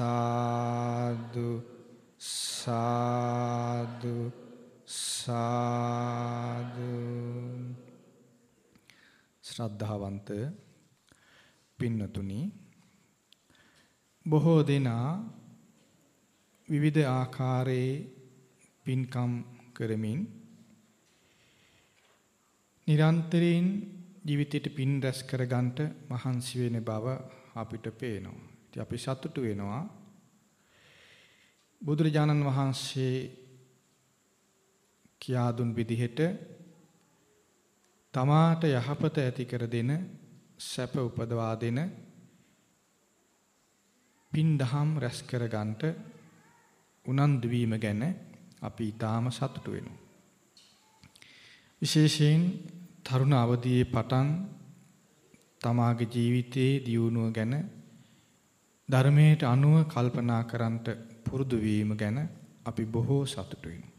සාදු සාදු සාදු ශ්‍රද්ධාවන්ත පින්නතුනි බොහෝ දෙනා විවිධ ආකාරයේ පින්කම් කරමින් නිරන්තරයෙන් ජීවිතයට පින් රැස් කරගන්නට මහන්සි වෙන බව අපිට පේනවා. ඉතින් අපි සතුටු වෙනවා. බුදුරජාණන් වහන්සේ කියා දුන් විදිහට තමාට යහපත ඇති කර දෙන සැප උපදවා දෙන පින් දහම් රැස් කර ගන්නට උනන්දු වීම ගැන අපි ඊටාම සතුටු වෙනවා. විශේෂයෙන් තරුණ අවදියේ පටන් තමාගේ ජීවිතයේ දියුණුව ගැන ධර්මයට අනුව කල්පනා කරන්නට පුරුදු වීම ගැන අපි බොහෝ සතුටු වෙනවා.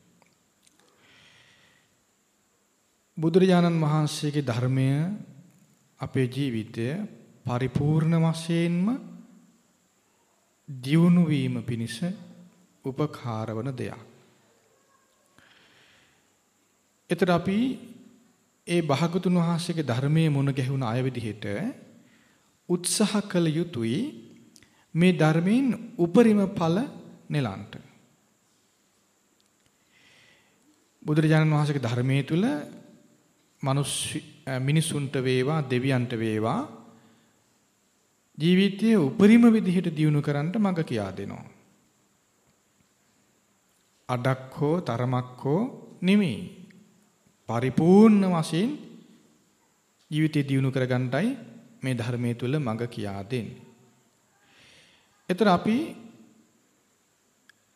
බුදුරජාණන් වහන්සේගේ ධර්මය අපේ ජීවිතය පරිපූර්ණ වශයෙන්ම දියුණු වීම පිණිස උපකාර වන දෙයක්. එතකොට අපි ඒ භාගතුන් වහන්සේගේ ධර්මයේ මුණ ගැහුණ අය විදිහට උත්සාහ කළ යුතුයි මේ ධර්මයෙන් උපරිම ඵල නෙලන්ට. බුදුරජාණන් වහන්සේගේ ධර්මයේ තුල මනුස්ස මිනිසුන්ට වේවා දෙවියන්ට වේවා ජීවිතයේ උපරිම විදිහට දියුණු කරන්නට මඟ කියා දෙනවා. අඩක් හෝ තරමක් හෝ නෙමෙයි. පරිපූර්ණ වශයෙන් ජීවිතය දියුණු කරගන්නටයි මේ ධර්මයේ තුල මඟ කියා දෙන්නේ. ඒතර අපි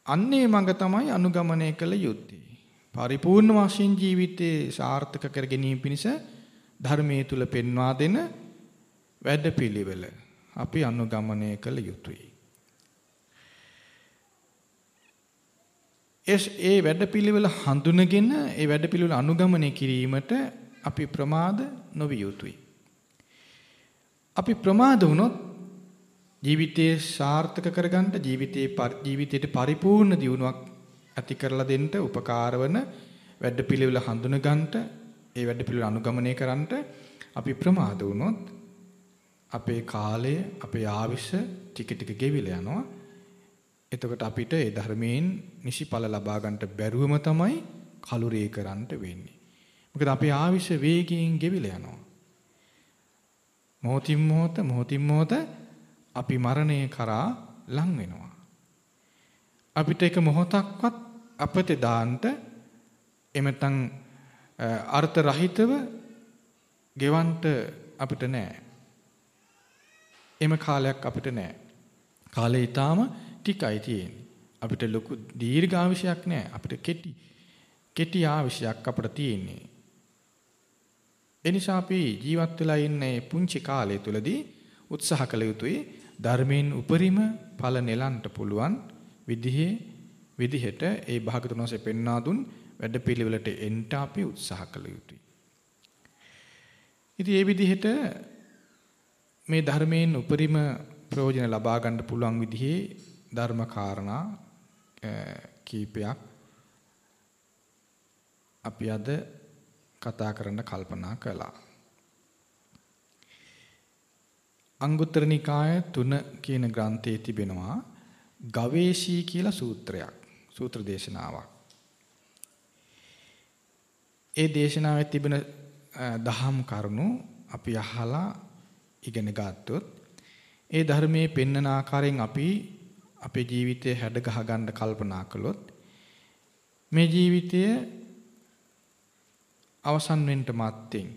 අන්නේ මඟ තමයි අනුගමනය කළ යුත්තේ. පරිපූර්ණ වශයෙන් ජීවිතේ සාර්ථක කර ගැනීම පිණිස ධර්මයේ තුල පෙන්වා දෙන වැඩපිළිවෙල අපි අනුගමනය කළ යුතුයි. එස් ඒ වැඩපිළිවෙල හඳුනගෙන ඒ වැඩපිළිවෙල අනුගමනය කිරීමට අපි ප්‍රමාද නොවිය යුතුයි. අපි ප්‍රමාද වුණොත් ජීවිතයේ සාර්ථක කරගන්න ජීවිතයේ ජීවිතයට පරිපූර්ණ දියුණුවක් ඇති කරලා දෙන්න උපකාර වන වැඩපිළිවෙල හඳුන ගන්නට ඒ වැඩපිළිවෙල අනුගමනය කරන්නට අපි ප්‍රමාද වුණොත් අපේ කාලය අපේ ආවිෂ ටික ටික ගෙවිලා යනවා එතකොට අපිට ඒ ධර්මයෙන් නිසි ඵල ලබා ගන්නට බැරුවම තමයි කලුරේ කරන්නට වෙන්නේ. මොකද අපේ ආවිෂ වේගයෙන් ගෙවිලා යනවා. මොහොතින් මොහොත මොහොතින් මොහොත අපි මරණය කරා ලං වෙනවා. අපිට එක මොහොතක්වත් අපතේ දාන්න එමෙතන් අර්ථ රහිතව ගෙවන්න අපිට නෑ. එම කාලයක් අපිට නෑ. කාලේ ඊටාම ටිකයි තියෙන්නේ. අපිට ලොකු දීර්ඝ ආවිෂයක් නෑ. අපිට කෙටි කෙටි ආවිෂයක් අපිට තියෙන්නේ. එනිසා අපි ජීවත් වෙලා ඉන්නේ පුංචි කාලය තුලදී උත්සාහ කළ යුතුයි ධර්මයෙන් උපරිම ඵල නෙලන්ට පුළුවන් විදිහේ විදිහට ඒ භාගතුන් වහන්සේ පෙන්වා දුන් වැඩපිළිවෙලට එන්න අපි උත්සාහ කළ යුතුයි. ඉතින් මේ විදිහට මේ ධර්මයෙන් උපරිම ප්‍රයෝජන ලබා ගන්න පුළුවන් විදිහේ ධර්ම කාරණා කීපයක් අපි අද කතා කරන්න කල්පනා කළා. අංගුත්තර නිකාය 3 කියන ග්‍රන්ථයේ තිබෙනවා ගවේෂී කියලා සූත්‍රයක්. සූත්‍ර දේශනාවක්. ඒ දේශනාවේ තිබෙන දහම් කරුණු අපි අහලා ඉගෙන ගත්තොත් ඒ ධර්මයේ පෙන්වන ආකාරයෙන් අපි අපේ ජීවිතය හැඩ ගහ ගන්න කල්පනා කළොත් මේ ජීවිතය අවසන් වෙන්න මත්තෙන්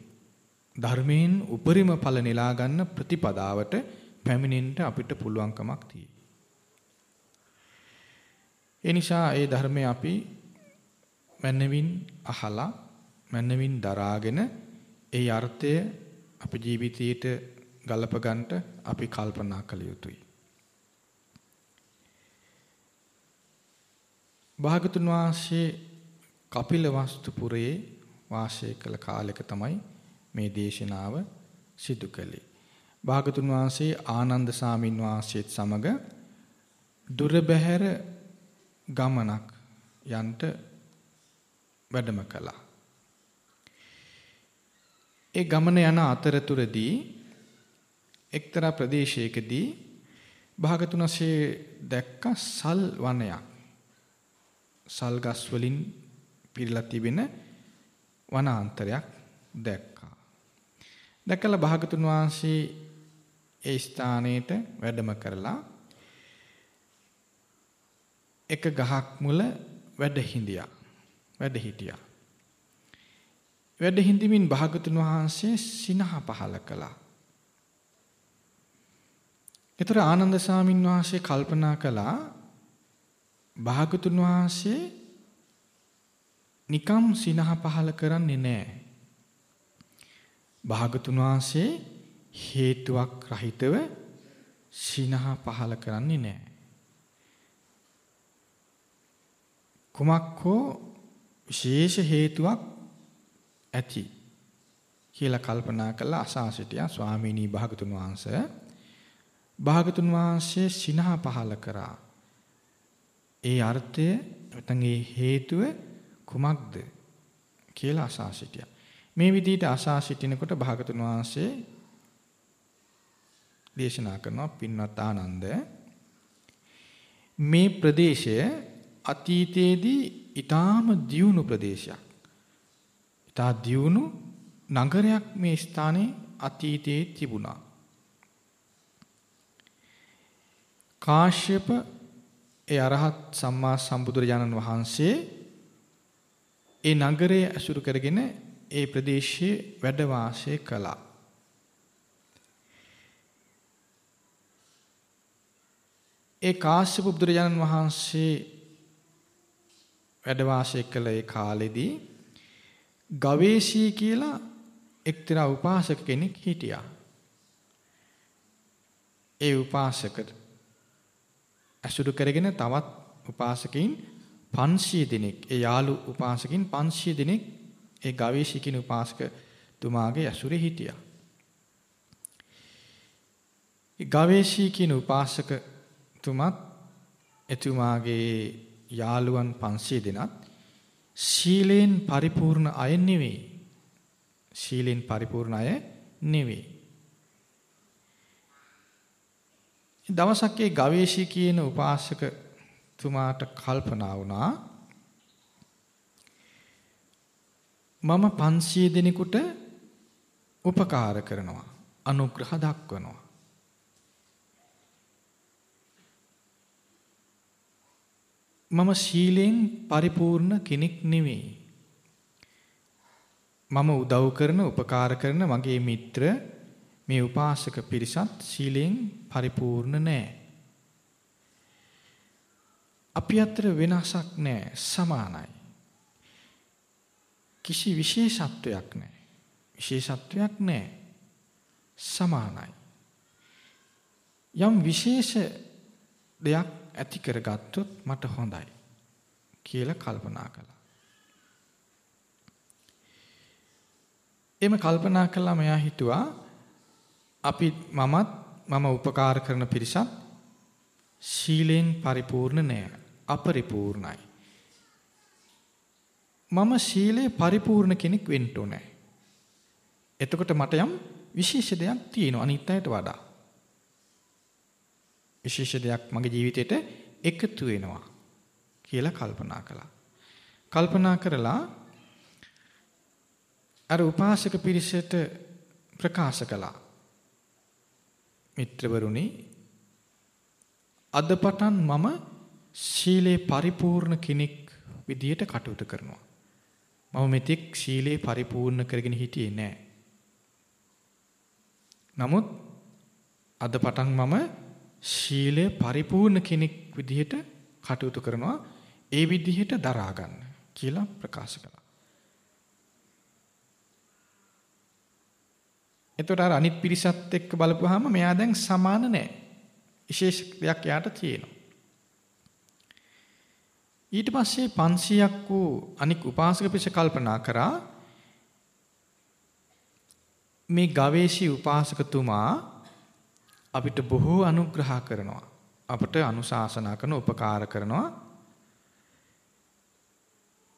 ධර්මයෙන් උපරිම ඵල නෙලා ගන්න ප්‍රතිපදාවට පැමිණෙන්න අපිට පුළුවන්කමක් තියෙයි. ඒ නිසා ඒ ධර්මය අපි මනවින් අහලා මනවින් දරාගෙන ඒ අර්ථය අපේ ජීවිතයට ගලප ගන්නට අපි කල්පනා කළ යුතුයි. භාගතුන් වහන්සේ කපිලවස්තුපුරයේ වාසය කළ කාලෙක තමයි මේ දේශනාව සිදු කළේ. භාගතුන් වහන්සේ ආනන්ද සාමින් වහන්සේත් සමග දුර බැහැර ගමනක් යන්ට වැඩම කළා. ඒ ගමන යන අතරතුරදී එක්තරා ප්‍රදේශයකදී භාගතුනසේ දැක්ක සල් වනයක්. සල් ගස් වලින් පිරීලා තිබෙන වනාන්තරයක් දැක්කා. දැකලා භාගතුන් වහන්සේ ඒ ස්ථානයට වැඩම කරලා එක ගහක් මුල වැඩ හිඳියා. වැඩ හිටියා. වැඩ හිඳිමින් භාගතුන් වහන්සේ සිනහ පහල කළා. ඒතර ආනන්ද සාමින් වහන්සේ කල්පනා කළා භාගතුන් වහන්සේ නිකම් සිනහ පහල කරන්නේ නැහැ. භාගතුන් වහන්සේ හේතුවක් රහිතව සිනහ පහල කරන්නේ නැහැ. කුමක් හෝ විශේෂ හේතුවක් ඇති කියලා කල්පනා කළා අසා සිටියා ස්වාමීනි භාගතුන් වහන්සේ. භාගතුන් වහන්සේ සිනහ පහල කරා. ඒ අර්ථය නැත්නම් ඒ හේතුව කුමක්ද කියලා අසා සිටියා. මේ විදිහට අසා සිටිනකොට භාගතුන් වහන්සේ දේශනා කරනවා පින්වත් ආනන්ද මේ ප්‍රදේශය අතීතයේදී ඊටාම දියුණු ප්‍රදේශයක්. ඊටා දියුණු නගරයක් මේ ස්ථානයේ අතීතයේ තිබුණා. කාශ්‍යප ඒ අරහත් සම්මා සම්බුදුරජාණන් වහන්සේ ඒ නගරය ඇසුරු කරගෙන ඒ ප්‍රදේශයේ වැඩ වාසය කළා. ඒ කාශ්‍යප බුදුරජාණන් වහන්සේ වැඩ වාසය කළ ඒ කාලෙදී ගවේෂී කියලා එක්තරා උපාසක කෙනෙක් හිටියා. ඒ උපාසකට අසුරු කරගෙන තවත් උපාසකයින් 500 දෙනෙක් ඒ යාළු උපාසකින් 500 දෙනෙක් ඒ ගවේෂී කියන උපාසක තුමාගේ ඇසුරේ හිටියා. ඒ ගවේෂී කියන උපාසක තුමත් එතුමාගේ යාළුවන් 500 දෙනත් ශීලයෙන් පරිපූර්ණ අය නෙවෙයි. ශීලයෙන් පරිපූර්ණ අය නෙවෙයි. දවසක් ඒ ගවේෂී කියන උපාසක තුමාට කල්පනා වුණා මම 500 දෙනෙකුට උපකාර කරනවා අනුග්‍රහ දක්වනවා මම ශීලයෙන් පරිපූර්ණ කෙනෙක් නෙවෙයි. මම උදව් කරන උපකාර කරන මගේ මිත්‍ර මේ උපාසක පිරිසත් ශීලයෙන් පරිපූර්ණ නෑ. අපි අතර වෙනසක් නෑ සමානයි. කිසි විශේෂත්වයක් නෑ. විශේෂත්වයක් නෑ. සමානයි. යම් විශේෂ දෙයක් ඇති කරගත්තොත් මට හොඳයි කියලා කල්පනා කළා. එම කල්පනා කළා මෙයා හිතුවා අපි මමත් මම උපකාර කරන පිරිසත් ශීලයෙන් පරිපූර්ණ නෑ අපරිපූර්ණයි. මම ශීලයේ පරිපූර්ණ කෙනෙක් වෙන්න ඕනේ. එතකොට මට යම් විශේෂ දෙයක් තියෙනවා අනිත් අයට වඩා. විශේෂ දෙයක් මගේ ජීවිතේට එකතු වෙනවා කියලා කල්පනා කළා. කල්පනා කරලා අර උපාසක පිරිසට ප්‍රකාශ කළා. මිත්‍රවරුනි අද පටන් මම ශීලේ පරිපූර්ණ කෙනෙක් විදියට කටයුතු කරනවා. මම මෙතෙක් ශීලේ පරිපූර්ණ කරගෙන හිටියේ නෑ. නමුත් අද පටන් මම ශීලය පරිපූර්ණ කෙනෙක් විදිහට කටයුතු කරනවා ඒ විදිහට දරා ගන්න කියලා ප්‍රකාශ කළා. එතකොට අර අනිත් පිරිසත් එක්ක බලපුවාම මෙයා දැන් සමාන නැහැ. විශේෂ දෙයක් යාට තියෙනවා. ඊට පස්සේ 500ක් වූ අනික් උපාසක පිරිස කල්පනා කරා මේ ගවේෂී උපාසකතුමා අපිට බොහෝ අනුග්‍රහ කරනවා. අපට අනුශාසනා කරන උපකාර කරනවා.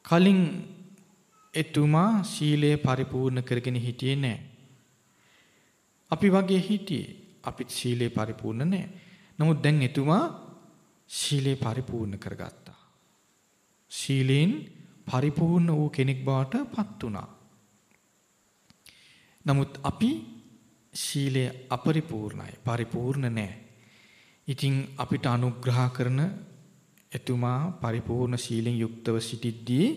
කලින් එතුමා සීලය පරිපූර්ණ කරගෙන හිටියේ නැහැ. අපි වගේ හිටියේ. අපිත් සීලය පරිපූර්ණ නැහැ. නමුත් දැන් එතුමා සීලය පරිපූර්ණ කරගත්තා. සීලෙන් පරිපූර්ණ වූ කෙනෙක් බවට පත් වුණා. නමුත් අපි ශීලය අපරිපූර්ණයි පරිපූර්ණ නැහැ. ඉතින් අපිට අනුග්‍රහ කරන එතුමා පරිපූර්ණ ශීලෙන් යුක්තව සිටිද්දී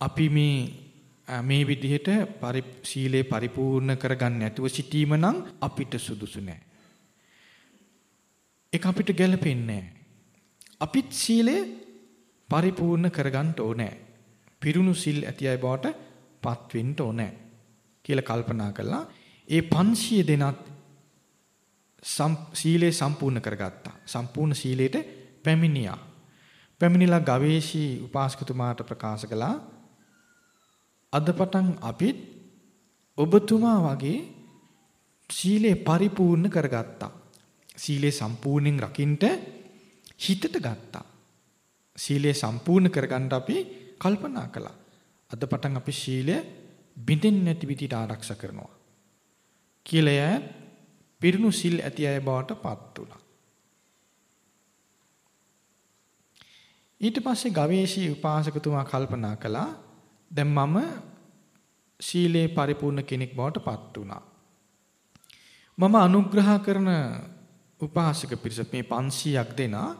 අපි මේ මේ විදිහට පරි ශීලයේ පරිපූර්ණ කරගන්න නැතුව සිටීම නම් අපිට සුදුසු නෑ. ඒක අපිට ගැළපෙන්නේ අපිත් ශීලය පරිපූර්ණ කරගන්න ඕනේ. පිරුණු සිල් ඇති අය බවට පත් වෙන්න ඕනේ කියලා කල්පනා කළා. ඒ 500 දෙනත් සීලය සම්පූර්ණ කරගත්තා. සම්පූර්ණ සීලයට පැමිණියා. පැමිණිලා ගවේෂී උපාසකතුමාට ප්‍රකාශ කළා අද පටන් අපිත් ඔබතුමා වගේ සීලය පරිපූර්ණ කරගත්තා. සීලය සම්පූර්ණයෙන් රකින්න හිතට ගත්තා. සීලය සම්පූර්ණ කරගන්න අපි කල්පනා කළා. අද පටන් අපි සීලය බිඳෙන්නේ නැති විදිහට ආරක්ෂා කරනවා. කියලා පිරුණු සිල් ඇති අය බවට පත් වුණා. ඊට පස්සේ ගවේෂී උපාසකතුමා කල්පනා කළා දැන් මම සීලේ පරිපූර්ණ කෙනෙක් බවට පත් වුණා. මම අනුග්‍රහ කරන උපාසක පිරිස මේ 500ක් දෙනා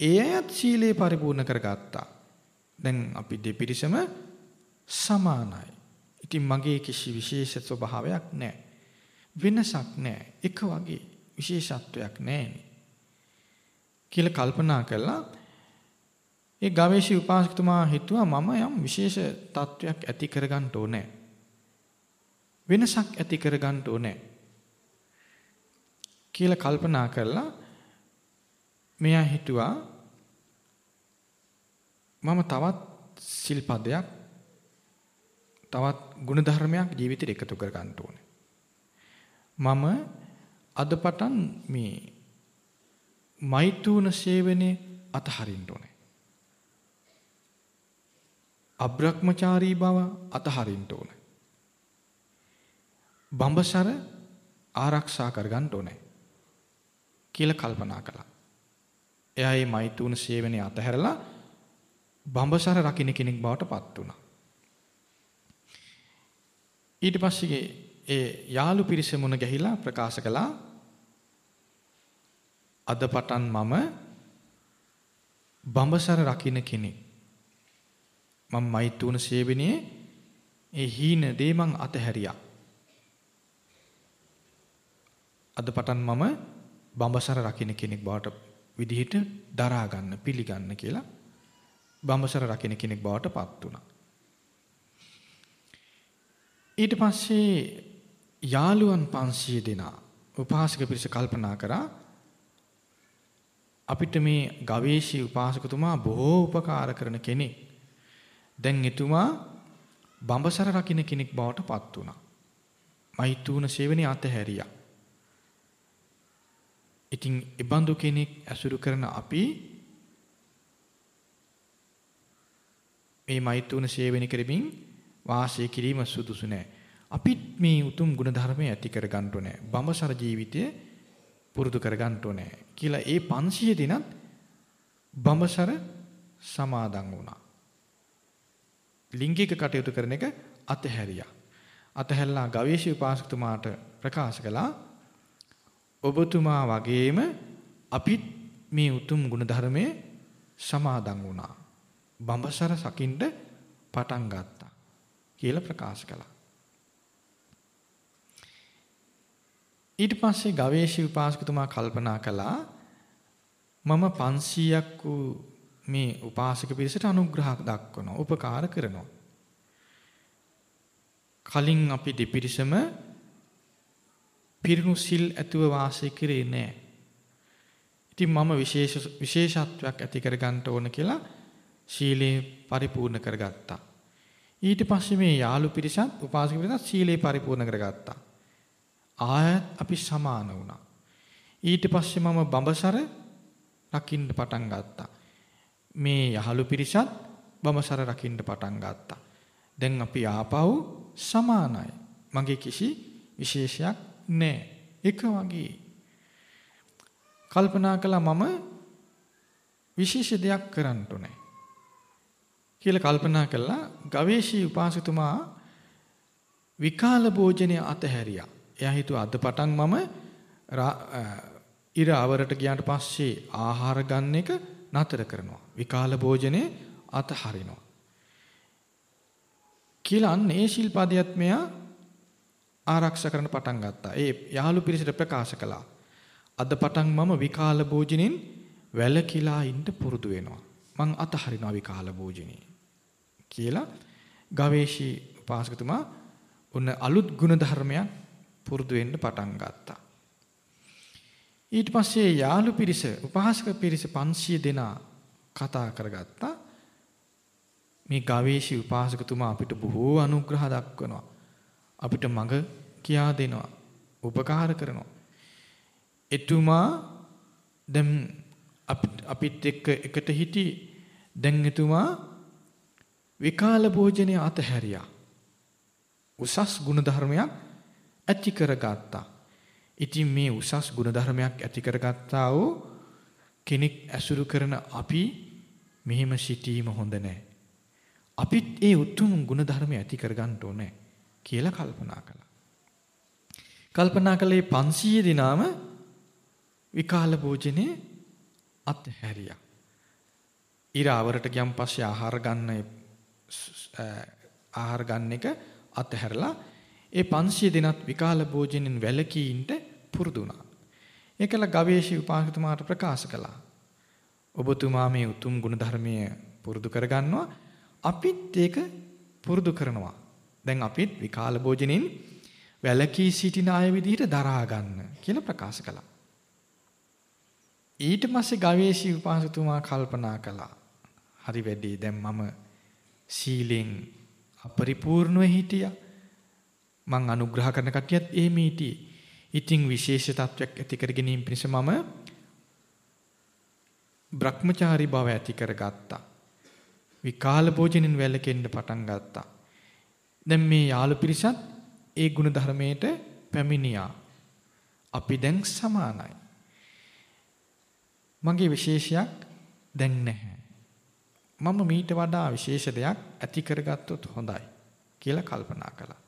ඒ අයත් සීලේ පරිපූර්ණ කරගත්තා. දැන් අපි දෙපිරිසම සමානයි. ඉතින් මගේ කිසි විශේෂ ස්වභාවයක් නැහැ. වෙනසක් නැහැ. එක වගේ විශේෂත්වයක් නැහැ කියලා කල්පනා කළා. ඒ ගවේෂී උපාසකතුමා හිතුවා මම යම් විශේෂ තත්වයක් ඇති කරගන්න ඕනේ. වෙනසක් ඇති කරගන්න ඕනේ. කියලා කල්පනා කළා. මෙයා හිතුවා මම තවත් සිල්පදයක් තවත් ගුණධර්මයක් ජීවිතේට එකතු කර ගන්න ඕනේ. මම අද පටන් මේ මෛතුන සේවනයේ අතහරින්න ඕනේ. අබ්‍රහ්මචාරී බව අතහරින්න ඕනේ. බඹසර ආරක්ෂා කරගන්න ඕනේ කියලා කල්පනා කළා. එයා මේ මෛතුන සේවනයේ අතහැරලා බඹසර රකින්න කෙනෙක් බවට පත් වුණා. ඊට පස්සේ ඒ යාළු පිරිස මුණ ගැහිලා ප්‍රකාශ කළා අද පටන් මම බඹසර රකින්න කෙනෙක්. මම මෛතුන සේවනයේ ඒ හීන දේ මං අතහැරියා. අද පටන් මම බඹසර රකින්න කෙනෙක් බවට විදිහට දරා ගන්න පිළිගන්න කියලා බඹසර රකින්න කෙනෙක් බවට පත් වුණා. ඊට පස්සේ යාළුවන් 500 දෙනා උපාසක පිරිස කල්පනා කරා අපිට මේ ගවේෂී උපාසකතුමා බොහෝ උපකාර කරන කෙනෙක්. දැන් එතුමා බඹසර රකින්න කෙනෙක් බවට පත් වුණා. මෛතුන සේවනයේ අතහැරියා. ඉතින් ඉබඳු කෙනෙක් ඇසුරු කරන අපි මේ මෛතුන සේවනය කරමින් වාසය කිරීම සුදුසු නෑ. අපිත් මේ උතුම් ගුණධර්මය ඇති කර ගන්න ඕනේ. බඹසර ජීවිතය පුරුදු කර ගන්න ඕනේ කියලා ඒ 500 දිනත් බඹසර සමාදන් වුණා. ලිංගික කටයුතු කරන එක අතහැරියා. අතහැරලා ගවේෂී උපාසකතුමාට ප්‍රකාශ කළා ඔබතුමා වගේම අපිත් මේ උතුම් ගුණධර්මයේ සමාදන් වුණා. බඹසර සකින්න පටන් ගත්තා කියලා ප්‍රකාශ කළා. ඊට පස්සේ ගවේෂී උපාසකතුමා කල්පනා කළා මම 500ක් වූ මේ උපාසක පිරිසට අනුග්‍රහ දක්වනවා උපකාර කරනවා කලින් අපි දෙපිරිසම පිරිණු සිල් ඇතුව වාසය කරේ නෑ ඉතින් මම විශේෂ විශේෂත්වයක් ඇති කර ගන්න ඕන කියලා සීලේ පරිපූර්ණ කරගත්තා ඊට පස්සේ මේ යාළු පිරිසත් උපාසක පිරිසත් සීලේ පරිපූර්ණ කරගත්තා ආයත් අපි සමාන වුණා. ඊට පස්සේ මම බඹසර රකින්න පටන් ගත්තා. මේ යහළු පිරිසත් බඹසර රකින්න පටන් ගත්තා. දැන් අපි ආපහු සමානයි. මගේ කිසි විශේෂයක් නැහැ. එක වගේ. කල්පනා කළා මම විශේෂ දෙයක් කරන්න ඕනේ. කියලා කල්පනා කළා ගවේෂී උපාසකතුමා විකාල භෝජනය අතහැරියා. එයා හිතුවා අද පටන් මම ඉර අවරට ගියාට පස්සේ ආහාර ගන්න එක නතර කරනවා. විකාල භෝජනේ අතහරිනවා. කියලා අන්න ඒ ශිල්පාදියත් මෙයා ආරක්ෂා කරන්න පටන් ගත්තා. ඒ යාළු පිරිසට ප්‍රකාශ කළා. අද පටන් මම විකාල භෝජනෙන් වැළකීලා ඉන්න පුරුදු වෙනවා. මං අතහරිනවා විකාල භෝජනේ. කියලා ගවේෂී උපාසකතුමා උන්න අලුත් ගුණ ධර්මයක් පුරුදු වෙන්න පටන් ගත්තා. ඊට පස්සේ යාළු පිරිස උපාසක පිරිස 500 දෙනා කතා කරගත්තා. මේ ගවේෂී උපාසකතුමා අපිට බොහෝ අනුග්‍රහ දක්වනවා. අපිට මඟ කියා දෙනවා. උපකාර කරනවා. එතුමා දැන් අපිත් එක්ක එකට හිටි දැන් එතුමා විකාල භෝජනය අතහැරියා. උසස් ගුණධර්මයක් ඇති කරගත්තා. ඉතින් මේ උසස් ගුණධර්මයක් ඇති කරගත්තා වූ කෙනෙක් ඇසුරු කරන අපි මෙහෙම සිටීම හොඳ නැහැ. අපිත් ඒ උතුම් ගුණධර්මය ඇති කරගන්න ඕනේ කියලා කල්පනා කළා. කල්පනා කළේ 500 දිනාම විකාල භෝජනේ අත්හැරියා. ඉර අවරට ගියන් පස්සේ ආහාර ගන්න ආහාර ගන්න එක අත්හැරලා ඒ 500 දිනත් විකාල භෝජනෙන් වැළකී ඉන්න පුරුදු වුණා. ඒකල ගවේෂී උපාසකතුමාට ප්‍රකාශ කළා. ඔබතුමා මේ උතුම් ගුණ ධර්මයේ පුරුදු කරගන්නවා අපිත් ඒක පුරුදු කරනවා. දැන් අපිත් විකාල භෝජනෙන් වැළකී සිටින අය විදිහට දරා ගන්න කියලා ප්‍රකාශ කළා. ඊට පස්සේ ගවේෂී උපාසකතුමා කල්පනා කළා. හරි වැඩි දැන් මම සීලෙන් අපරිපූර්ණව හිටියා. මං අනුග්‍රහ කරන කටියත් එහෙම හිටියේ. ඉතින් විශේෂ තත්වයක් ඇති කර ගැනීම පිණිස මම භ්‍රමචාරී බව ඇති කරගත්තා. විකාල භෝජනෙන් වැළකෙන්න පටන් ගත්තා. දැන් මේ යාළු පිරිසත් ඒ ගුණ ධර්මයට පැමිණියා. අපි දැන් සමානයි. මගේ විශේෂයක් දැන් නැහැ. මම මීට වඩා විශේෂ දෙයක් ඇති කරගත්තොත් හොඳයි කියලා කල්පනා කළා.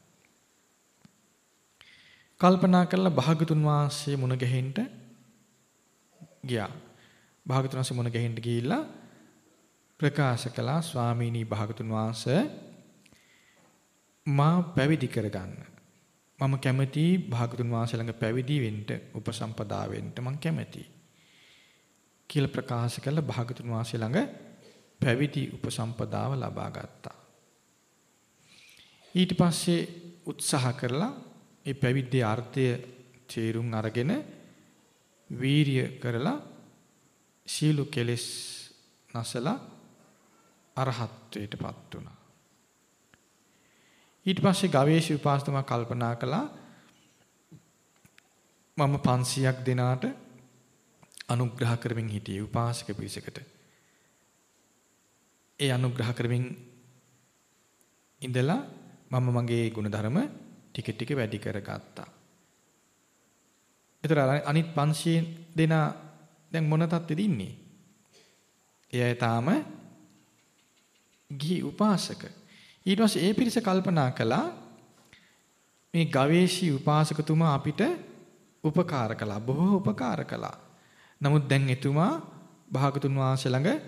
කල්පනා කරලා භාගතුන් වහන්සේ මුණ ගැහෙන්න ගියා. භාගතුන් වහන්සේ මුණ ගැහෙන්න ගිහිල්ලා ප්‍රකාශ කළා ස්වාමීනි භාගතුන් වහන්සේ මා පැවිදි කරගන්න. මම කැමති භාගතුන් වහන්සේ ළඟ පැවිදි වෙන්න උපසම්පදා වෙන්න මම කැමති. කියලා ප්‍රකාශ කළ භාගතුන් වහන්සේ ළඟ පැවිදි උපසම්පදාව ලබා ගත්තා. ඊට පස්සේ උත්සාහ කරලා ඒ පැවිද්දේ අර්ථය තේරුම් අරගෙන වීරිය කරලා සීලු කෙලෙස් නැසලා අරහත්ත්වයටපත් වුණා. ඊට පස්සේ ගවේෂී උපාසකතුමා කල්පනා කළා මම 500ක් දෙනාට අනුග්‍රහ කරමින් හිටියේ උපාසක පිරිසකට. ඒ අනුග්‍රහ කරමින් ඉඳලා මම මගේ ගුණධර්ම ටික ටික වැඩි කරගත්තා. ඒතර අනිත් 500 දෙනා දැන් මොන තත්ත්වෙද ඉන්නේ? එයා තාම ගිහි උපාසක. ඊට පස්සේ ඒ පිරිස කල්පනා කළා මේ ගවේෂී උපාසකතුමා අපිට උපකාර කළා බොහෝ උපකාර කළා. නමුත් දැන් එතුමා භාගතුන් වහන්සේ ළඟ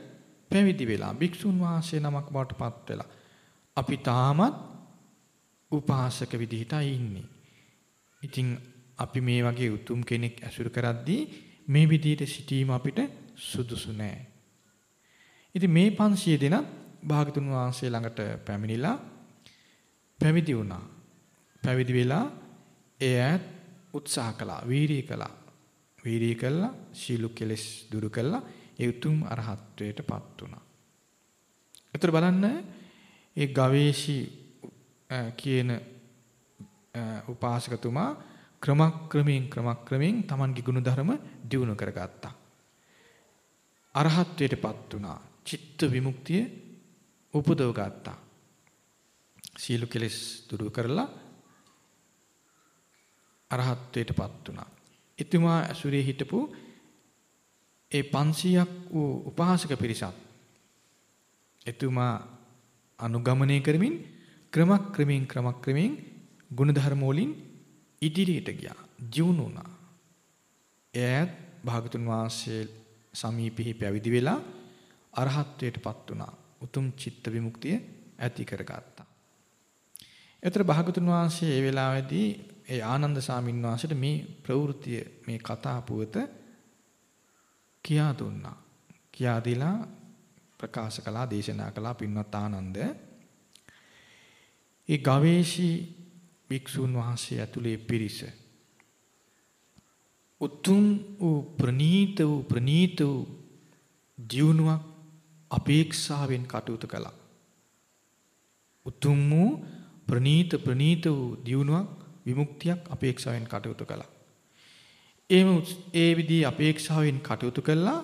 පැවිදි වෙලා භික්ෂුන් වහන්සේ නමක් බවට පත් වෙලා අපි තාමත් උපාසක විදිහටයි ඉන්නේ. ඉතින් අපි මේ වගේ උතුම් කෙනෙක් ඇසුරු කරද්දී මේ විදිහට සිටීම අපිට සුදුසු නෑ. ඉතින් මේ 500 දෙනා භාගතුන් වහන්සේ ළඟට පැමිණිලා පැවිදි වුණා. පැවිදි වෙලා එයත් උත්සාහ කළා, වීරිය කළා. වීරිය කළා, සීලු කෙලස් දුරු කළා, ඒ උතුම් අරහත්ත්වයටපත් වුණා. ඒතර බලන්න ඒ ගවේෂී කියන උපාසකතුමා ක්‍රමක්‍රමයෙන් ක්‍රමක්‍රමයෙන් Tamanගේ ගුණධර්ම දියුණු කරගත්තා. අරහත්ත්වයටපත් වුණා. චිත්ත විමුක්තිය උපදව ගත්තා. සීල කෙලෙස් දුරු කරලා අරහත්ත්වයටපත් වුණා. එතුමා ඇසුරේ හිටපු ඒ 500ක් වූ උපාසක පිරිසක් එතුමා අනුගමනය කරමින් ක්‍රමක්‍රමයෙන් ක්‍රමක්‍රමයෙන් ගුණධර්ම වලින් ඉදිරියට ගියා. ජීවුන වුණා. එයත් භාගතුන් වහන්සේ සමීපෙහි පැවිදි වෙලා අරහත්ත්වයටපත් වුණා. උතුම් චිත්ත විමුක්තිය ඇති කරගත්තා. ඒතර භාගතුන් වහන්සේ ඒ වෙලාවේදී ඒ ආනන්ද සාමින් වහන්සේට මේ ප්‍රවෘත්තිය මේ කතා පුවත කියා දුන්නා. කියා දීලා ප්‍රකාශ කළා දේශනා කළා පින්වත් ආනන්ද. ඒ ගවේෂී භික්ෂුන් වහන්සේ ඇතුලේ පිරිස උතුම් වූ ප්‍රනීත වූ ප්‍රනීත වූ ජීවණුවක් අපේක්ෂාවෙන් කටයුතු කළා. උතුම් වූ ප්‍රනීත ප්‍රනීත වූ දියුණුවක් විමුක්තියක් අපේක්ෂාවෙන් කටයුතු කළා. එහෙම ඒ විදිහේ අපේක්ෂාවෙන් කටයුතු කළා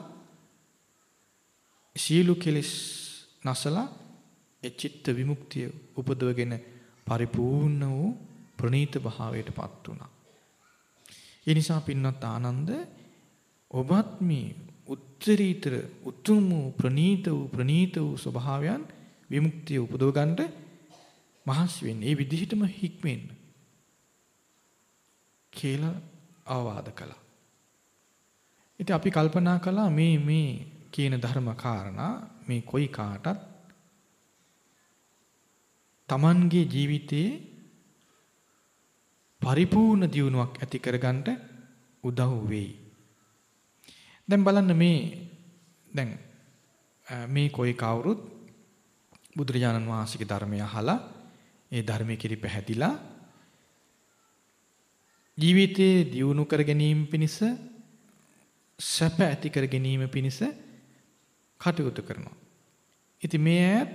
සීලු කෙලස් නැසලා ඒ චිත්ත විමුක්තිය උපදවගෙන පරිපූර්ණ වූ ප්‍රනීත භාවයටපත් වුණා. ඒ නිසා පින්වත් ආනන්ද ඔබත් මේ උත්තරීතර උතුම් වූ ප්‍රනීත වූ ප්‍රනීත වූ ස්වභාවයන් විමුක්තිය උපදව ගන්නට මහන්සි වෙන්න. ඒ විදිහටම හික්මෙන්න. කියලා අවවාද කළා. ඉතින් අපි කල්පනා කළා මේ මේ කියන ධර්ම කාරණා මේ කොයි කාටත් Tamanගේ ජීවිතයේ පරිපූර්ණ දියුණුවක් ඇති කරගන්න උදව් වෙයි. දැන් බලන්න මේ දැන් මේ කොයි කවුරුත් බුදුරජාණන් වහන්සේගේ ධර්මය අහලා ඒ ධර්මයේ කිරි පැහැදිලා ජීවිතේ දියුණු කර ගැනීම පිණිස සැප ඇති කර ගැනීම පිණිස කටයුතු කරනවා. ඉතින් මේ ඈත්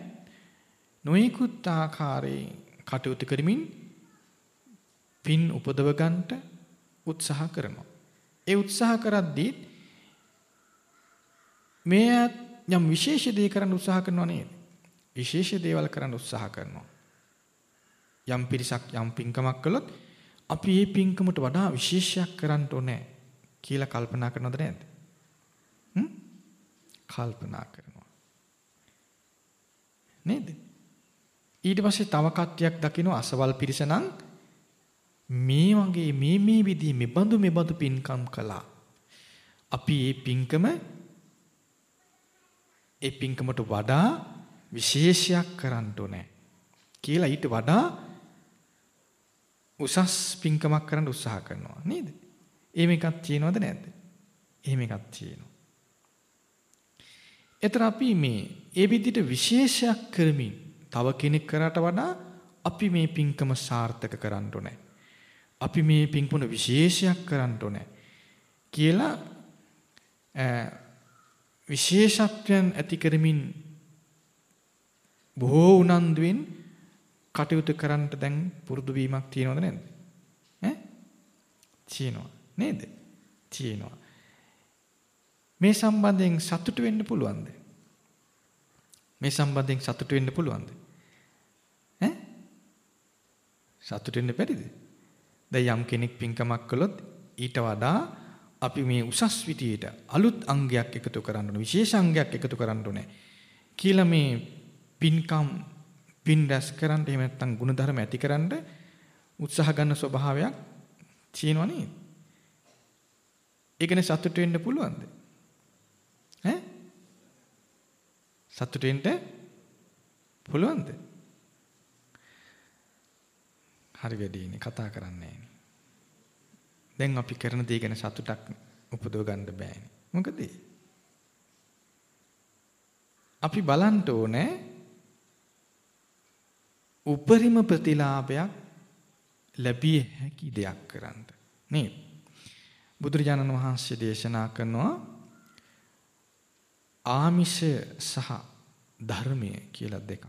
නොයෙකුත් ආකාරයෙන් කටයුතු කරමින් පින් උපදව ගන්නට උත්සාහ කරනවා. ඒ උත්සාහ කරද්දී මේ ඈත් යම් විශේෂ දේ කරන්න උත්සාහ කරනව නේද? විශේෂ දේවල් කරන්න උත්සාහ කරනවා. යම් පිරිසක් යම් පින්කමක් කළොත් අපි මේ පින්කමට වඩා විශේෂයක් කරන්න ඕනේ කියලා කල්පනා කරනවද නැද්ද? හ්ම්? කල්පනා කරනවා. නේද? ඊට පස්සේ තව කට්ටියක් දකින්න අසවල් පිරිස නම් මේ වගේ මේ මේ විදිහේ මෙබඳු මෙබඳු පින්කම් කළා. අපි මේ පින්කම ඒ පින්කමට වඩා විශේෂයක් කරන්න ඕනේ කියලා ඊට වඩා උසස් පින්කමක් කරන්න උත්සාහ කරනවා නේද? එහෙම එකක් තියෙනවද නැද්ද? එහෙම එකක් තියෙනවා. එතන අපි මේ ඒ විදිහට විශේෂයක් කරමින් තව කෙනෙක් කරාට වඩා අපි මේ පින්කම සාර්ථක කරන්න ඕනේ. අපි මේ පින්කම විශේෂයක් කරන්න ඕනේ කියලා විශේෂත්වයන් ඇති කරමින් බොහෝ උනන්දුවෙන් කටයුතු කරන්නට දැන් පුරුදු වීමක් තියෙනවද නැද්ද? ඈ? තියෙනවා. නේද? තියෙනවා. මේ සම්බන්ධයෙන් සතුටු වෙන්න පුළුවන්ද? මේ සම්බන්ධයෙන් සතුටු වෙන්න පුළුවන්ද? ඈ? සතුටු වෙන්න බැරිද? දැන් යම් කෙනෙක් පින්කමක් කළොත් ඊට වඩා අපි මේ උසස් විදියට අලුත් අංගයක් එකතු කරන්න ඕනේ විශේෂ අංගයක් එකතු කරන්න ඕනේ කියලා මේ පින්කම් පින් රැස් කරන්න එහෙම නැත්නම් ಗುಣධර්ම ඇතිකරන්න උත්සාහ ගන්න ස්වභාවයක් තියෙනව නේද? ඒකනේ සතුට වෙන්න පුළුවන්ද? ඈ? සතුට වෙන්න පුළුවන්ද? හරි වැඩිනේ කතා කරන්නේ දැන් අපි කරන දේ ගැන සතුටක් උපදව ගන්න බෑනේ. මොකද? අපි බලන්න ඕනේ උපරිම ප්‍රතිලාභයක් ලැබිය හැකි දෙයක් කරන්න. නේද? බුදුරජාණන් වහන්සේ දේශනා කරනවා ආමිෂ සහ ධර්මය කියලා දෙකක්.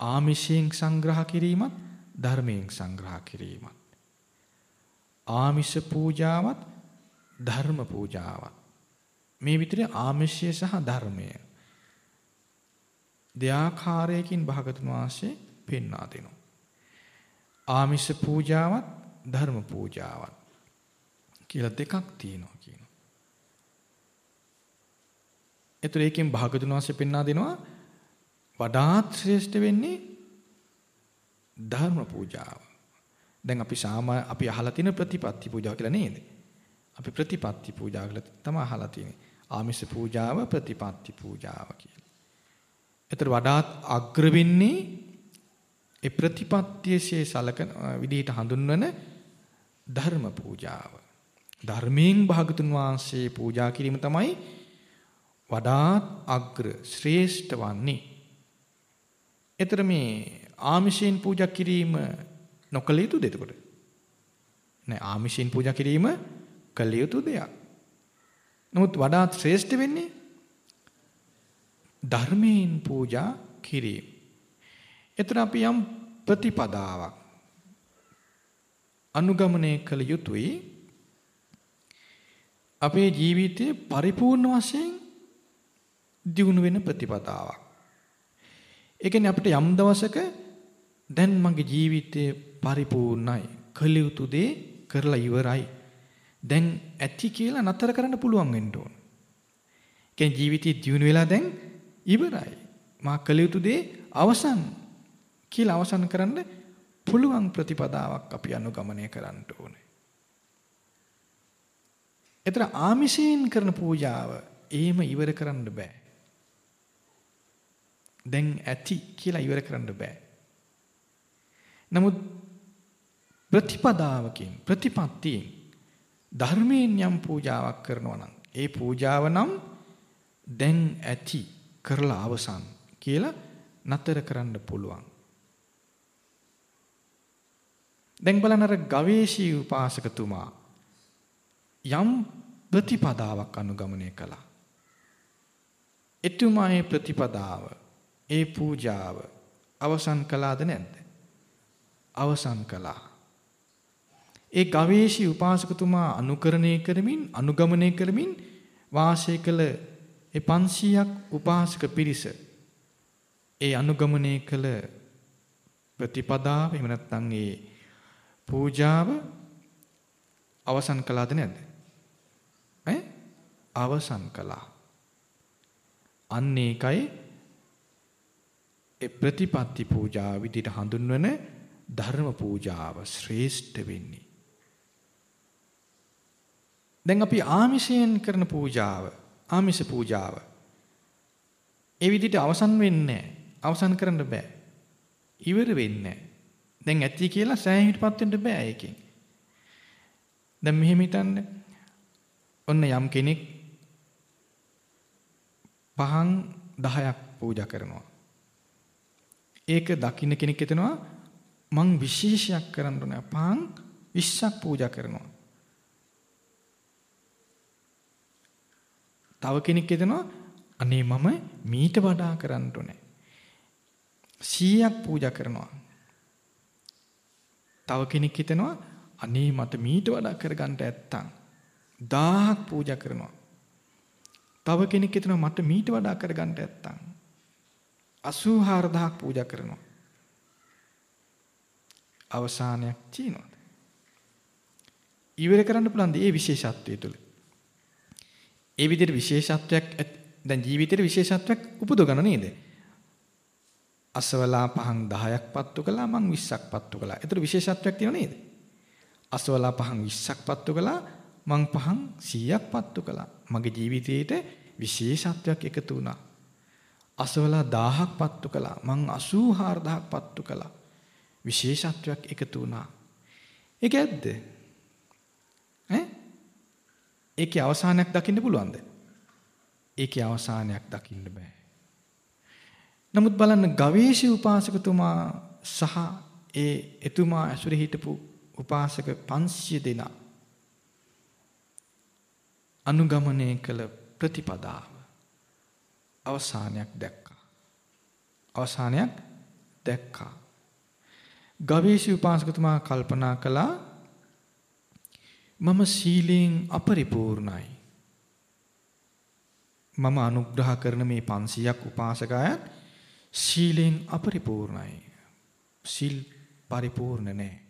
ආමිෂයෙන් සංග්‍රහ කිරීමත් ධර්මයෙන් සංග්‍රහ කිරීමත්. ආමිෂ පූජාවත් ධර්ම පූජාවක්. මේ විතරේ ආමිෂය සහ ධර්මය. දෙආකාරයකින් භාගතුන් වහන්සේ පෙන්වා දෙනවා. ආමිෂ පූජාවත් ධර්ම පූජාවත් කියලා දෙකක් තියෙනවා කියනවා. ඒතර ඒකෙන් භාගතුන් වහන්සේ පෙන්වා දෙනවා වඩාත් ශ්‍රේෂ්ඨ වෙන්නේ ධර්ම පූජාව. දැන් අපි සාමා අපි අහලා තියෙන ප්‍රතිපත්ති පූජාව කියලා නේද? අපි ප්‍රතිපත්ති පූජා කියලා තමයි අහලා තියෙන්නේ. ආමිෂ පූජාව ප්‍රතිපත්ති පූජාව කියලා. ඒතර වඩාත් අග්‍ර වෙන්නේ ඒ ප්‍රතිපත්තියේ සලකන විදිහට හඳුන්වන ධර්ම පූජාව. ධර්මයෙන් භාගතුන් වහන්සේ පූජා කිරීම තමයි වඩාත් අග්‍ර ශ්‍රේෂ්ඨ වන්නේ. ඒතර මේ ආමිෂයෙන් පූජා කිරීම නොකළ යුතුද එතකොට? නෑ ආමිෂයෙන් පූජා කිරීම කළ යුතු දෙයක්. නමුත් වඩාත් ශ්‍රේෂ්ඨ වෙන්නේ ධර්මයෙන් පූජා කිරීම. එතන අපි යම් ප්‍රතිපදාවක් අනුගමනය කළ යුතුයි අපේ ජීවිතයේ පරිපූර්ණ වශයෙන් දියුණු වෙන ප්‍රතිපදාවක්. ඒ කියන්නේ අපිට යම් දවසක දැන් මගේ ජීවිතේ පරිපූර්ණයි. කළ යුතු දේ කරලා ඉවරයි. දැන් ඇති කියලා නතර කරන්න පුළුවන් වෙන්න ඕන. කියන්නේ ජීවිතේ දියුණු වෙලා දැන් ඉවරයි. මා කළ යුතු දේ අවසන් කියලා අවසන් කරන්න පුළුවන් ප්‍රතිපදාවක් අපි අනුගමනය කරන්න ඕනේ. එතන ආමිෂයෙන් කරන පූජාව එහෙම ඉවර කරන්න බෑ. දැන් ඇති කියලා ඉවර කරන්න බෑ. නමුත් ප්‍රතිපදාවකින් ප්‍රතිපත්තියෙන් ධර්මයෙන් යම් පූජාවක් කරනවා නම් ඒ පූජාව නම් දැන් ඇති කරලා අවසන් කියලා නතර කරන්න පුළුවන්. දැන් බලන්න අර ගවේෂී උපාසකතුමා යම් ප්‍රතිපදාවක් අනුගමනය කළා. එතුමාගේ ප්‍රතිපදාව ඒ පූජාව අවසන් කළාද නැද්ද? අවසන් කළා. ඒ ගවේෂී උපාසකතුමා අනුකරණය කරමින් අනුගමනය කරමින් වාසය කළ ඒ 500ක් උපාසක පිරිස ඒ අනුගමනය කළ ප්‍රතිපදාව එහෙම නැත්නම් ඒ පූජාව අවසන් කළාද නැද්ද? ඈ අවසන් කළා. අන්න ඒකයි ඒ ප්‍රතිපත්ති පූජාව විදිහට හඳුන්වන ධර්ම පූජාව ශ්‍රේෂ්ඨ වෙන්නේ. දැන් අපි ආමිෂයෙන් කරන පූජාව ආමිෂ පූජාව ඒ විදිහට අවසන් වෙන්නේ අවසන් කරන්න බෑ. ඉවර වෙන්නේ දැන් ඇති කියලා සෑහීටපත් වෙන්න බෑ ඒකෙන්. දැන් මෙහෙම හිතන්න. ඔන්න යම් කෙනෙක් පහන් 10ක් පූජා කරනවා. ඒක දකින්න කෙනෙක් හිතනවා මං විශේෂයක් කරන්න ඕනේ. පහන් 20ක් පූජා කරනවා. තව කෙනෙක් හිතනවා අනේ මම මීට වඩා කරන්න ඕනේ. 100ක් පූජා කරනවා. තව කෙනෙක් හිතනවා අනේ මට මීට වඩා කරගන්න ඇත්තම් 1000ක් පූජා කරනවා. තව කෙනෙක් හිතනවා මට මීට වඩා කරගන්න ඇත්තම් 84000ක් පූජා කරනවා. අවසානයක් තියෙනවද? ඉවර කරන්න පුළුවන් දේ විශේෂත්වය තුළ. ඒ විදිහට විශේෂත්වයක් දැන් ජීවිතේට විශේෂත්වයක් උපදව ගන්න නේද? අසවලා පහන් 10ක් පත්තු කළා මං 20ක් පත්තු කළා. ඒතර විශේෂත්වයක් තියෙනව නේද? අසවලා පහන් 20ක් පත්තු කළා මං පහන් 100ක් පත්තු කළා. මගේ ජීවිතේට විශේෂත්වයක් එකතු වුණා. අසවලා 1000ක් පත්තු කළා මං 84000ක් පත්තු කළා. විශේෂත්වයක් එකතු වුණා. ඒක ඇද්ද? ඈ? ඒකේ අවසානයක් දකින්න පුළුවන්ද? ඒකේ අවසානයක් දකින්න බෑ. නමුත් බලන්න ගවේෂී උපාසකතුමා සහ ඒ එතුමා ඇසුරේ හිටපු උපාසක 500 දෙනා අනුගමනය කළ ප්‍රතිපදාව අවසානයක් දැක්කා. අවසානයක් දැක්කා. ගවේෂී උපාසකතුමා කල්පනා කළා මම සීලයෙන් අපරිපූර්ණයි. මම අනුග්‍රහ කරන මේ 500ක් උපාසකයත් සීලෙන් අපරිපූර්ණයි. සිල් පරිපූර්ණ නැහැ.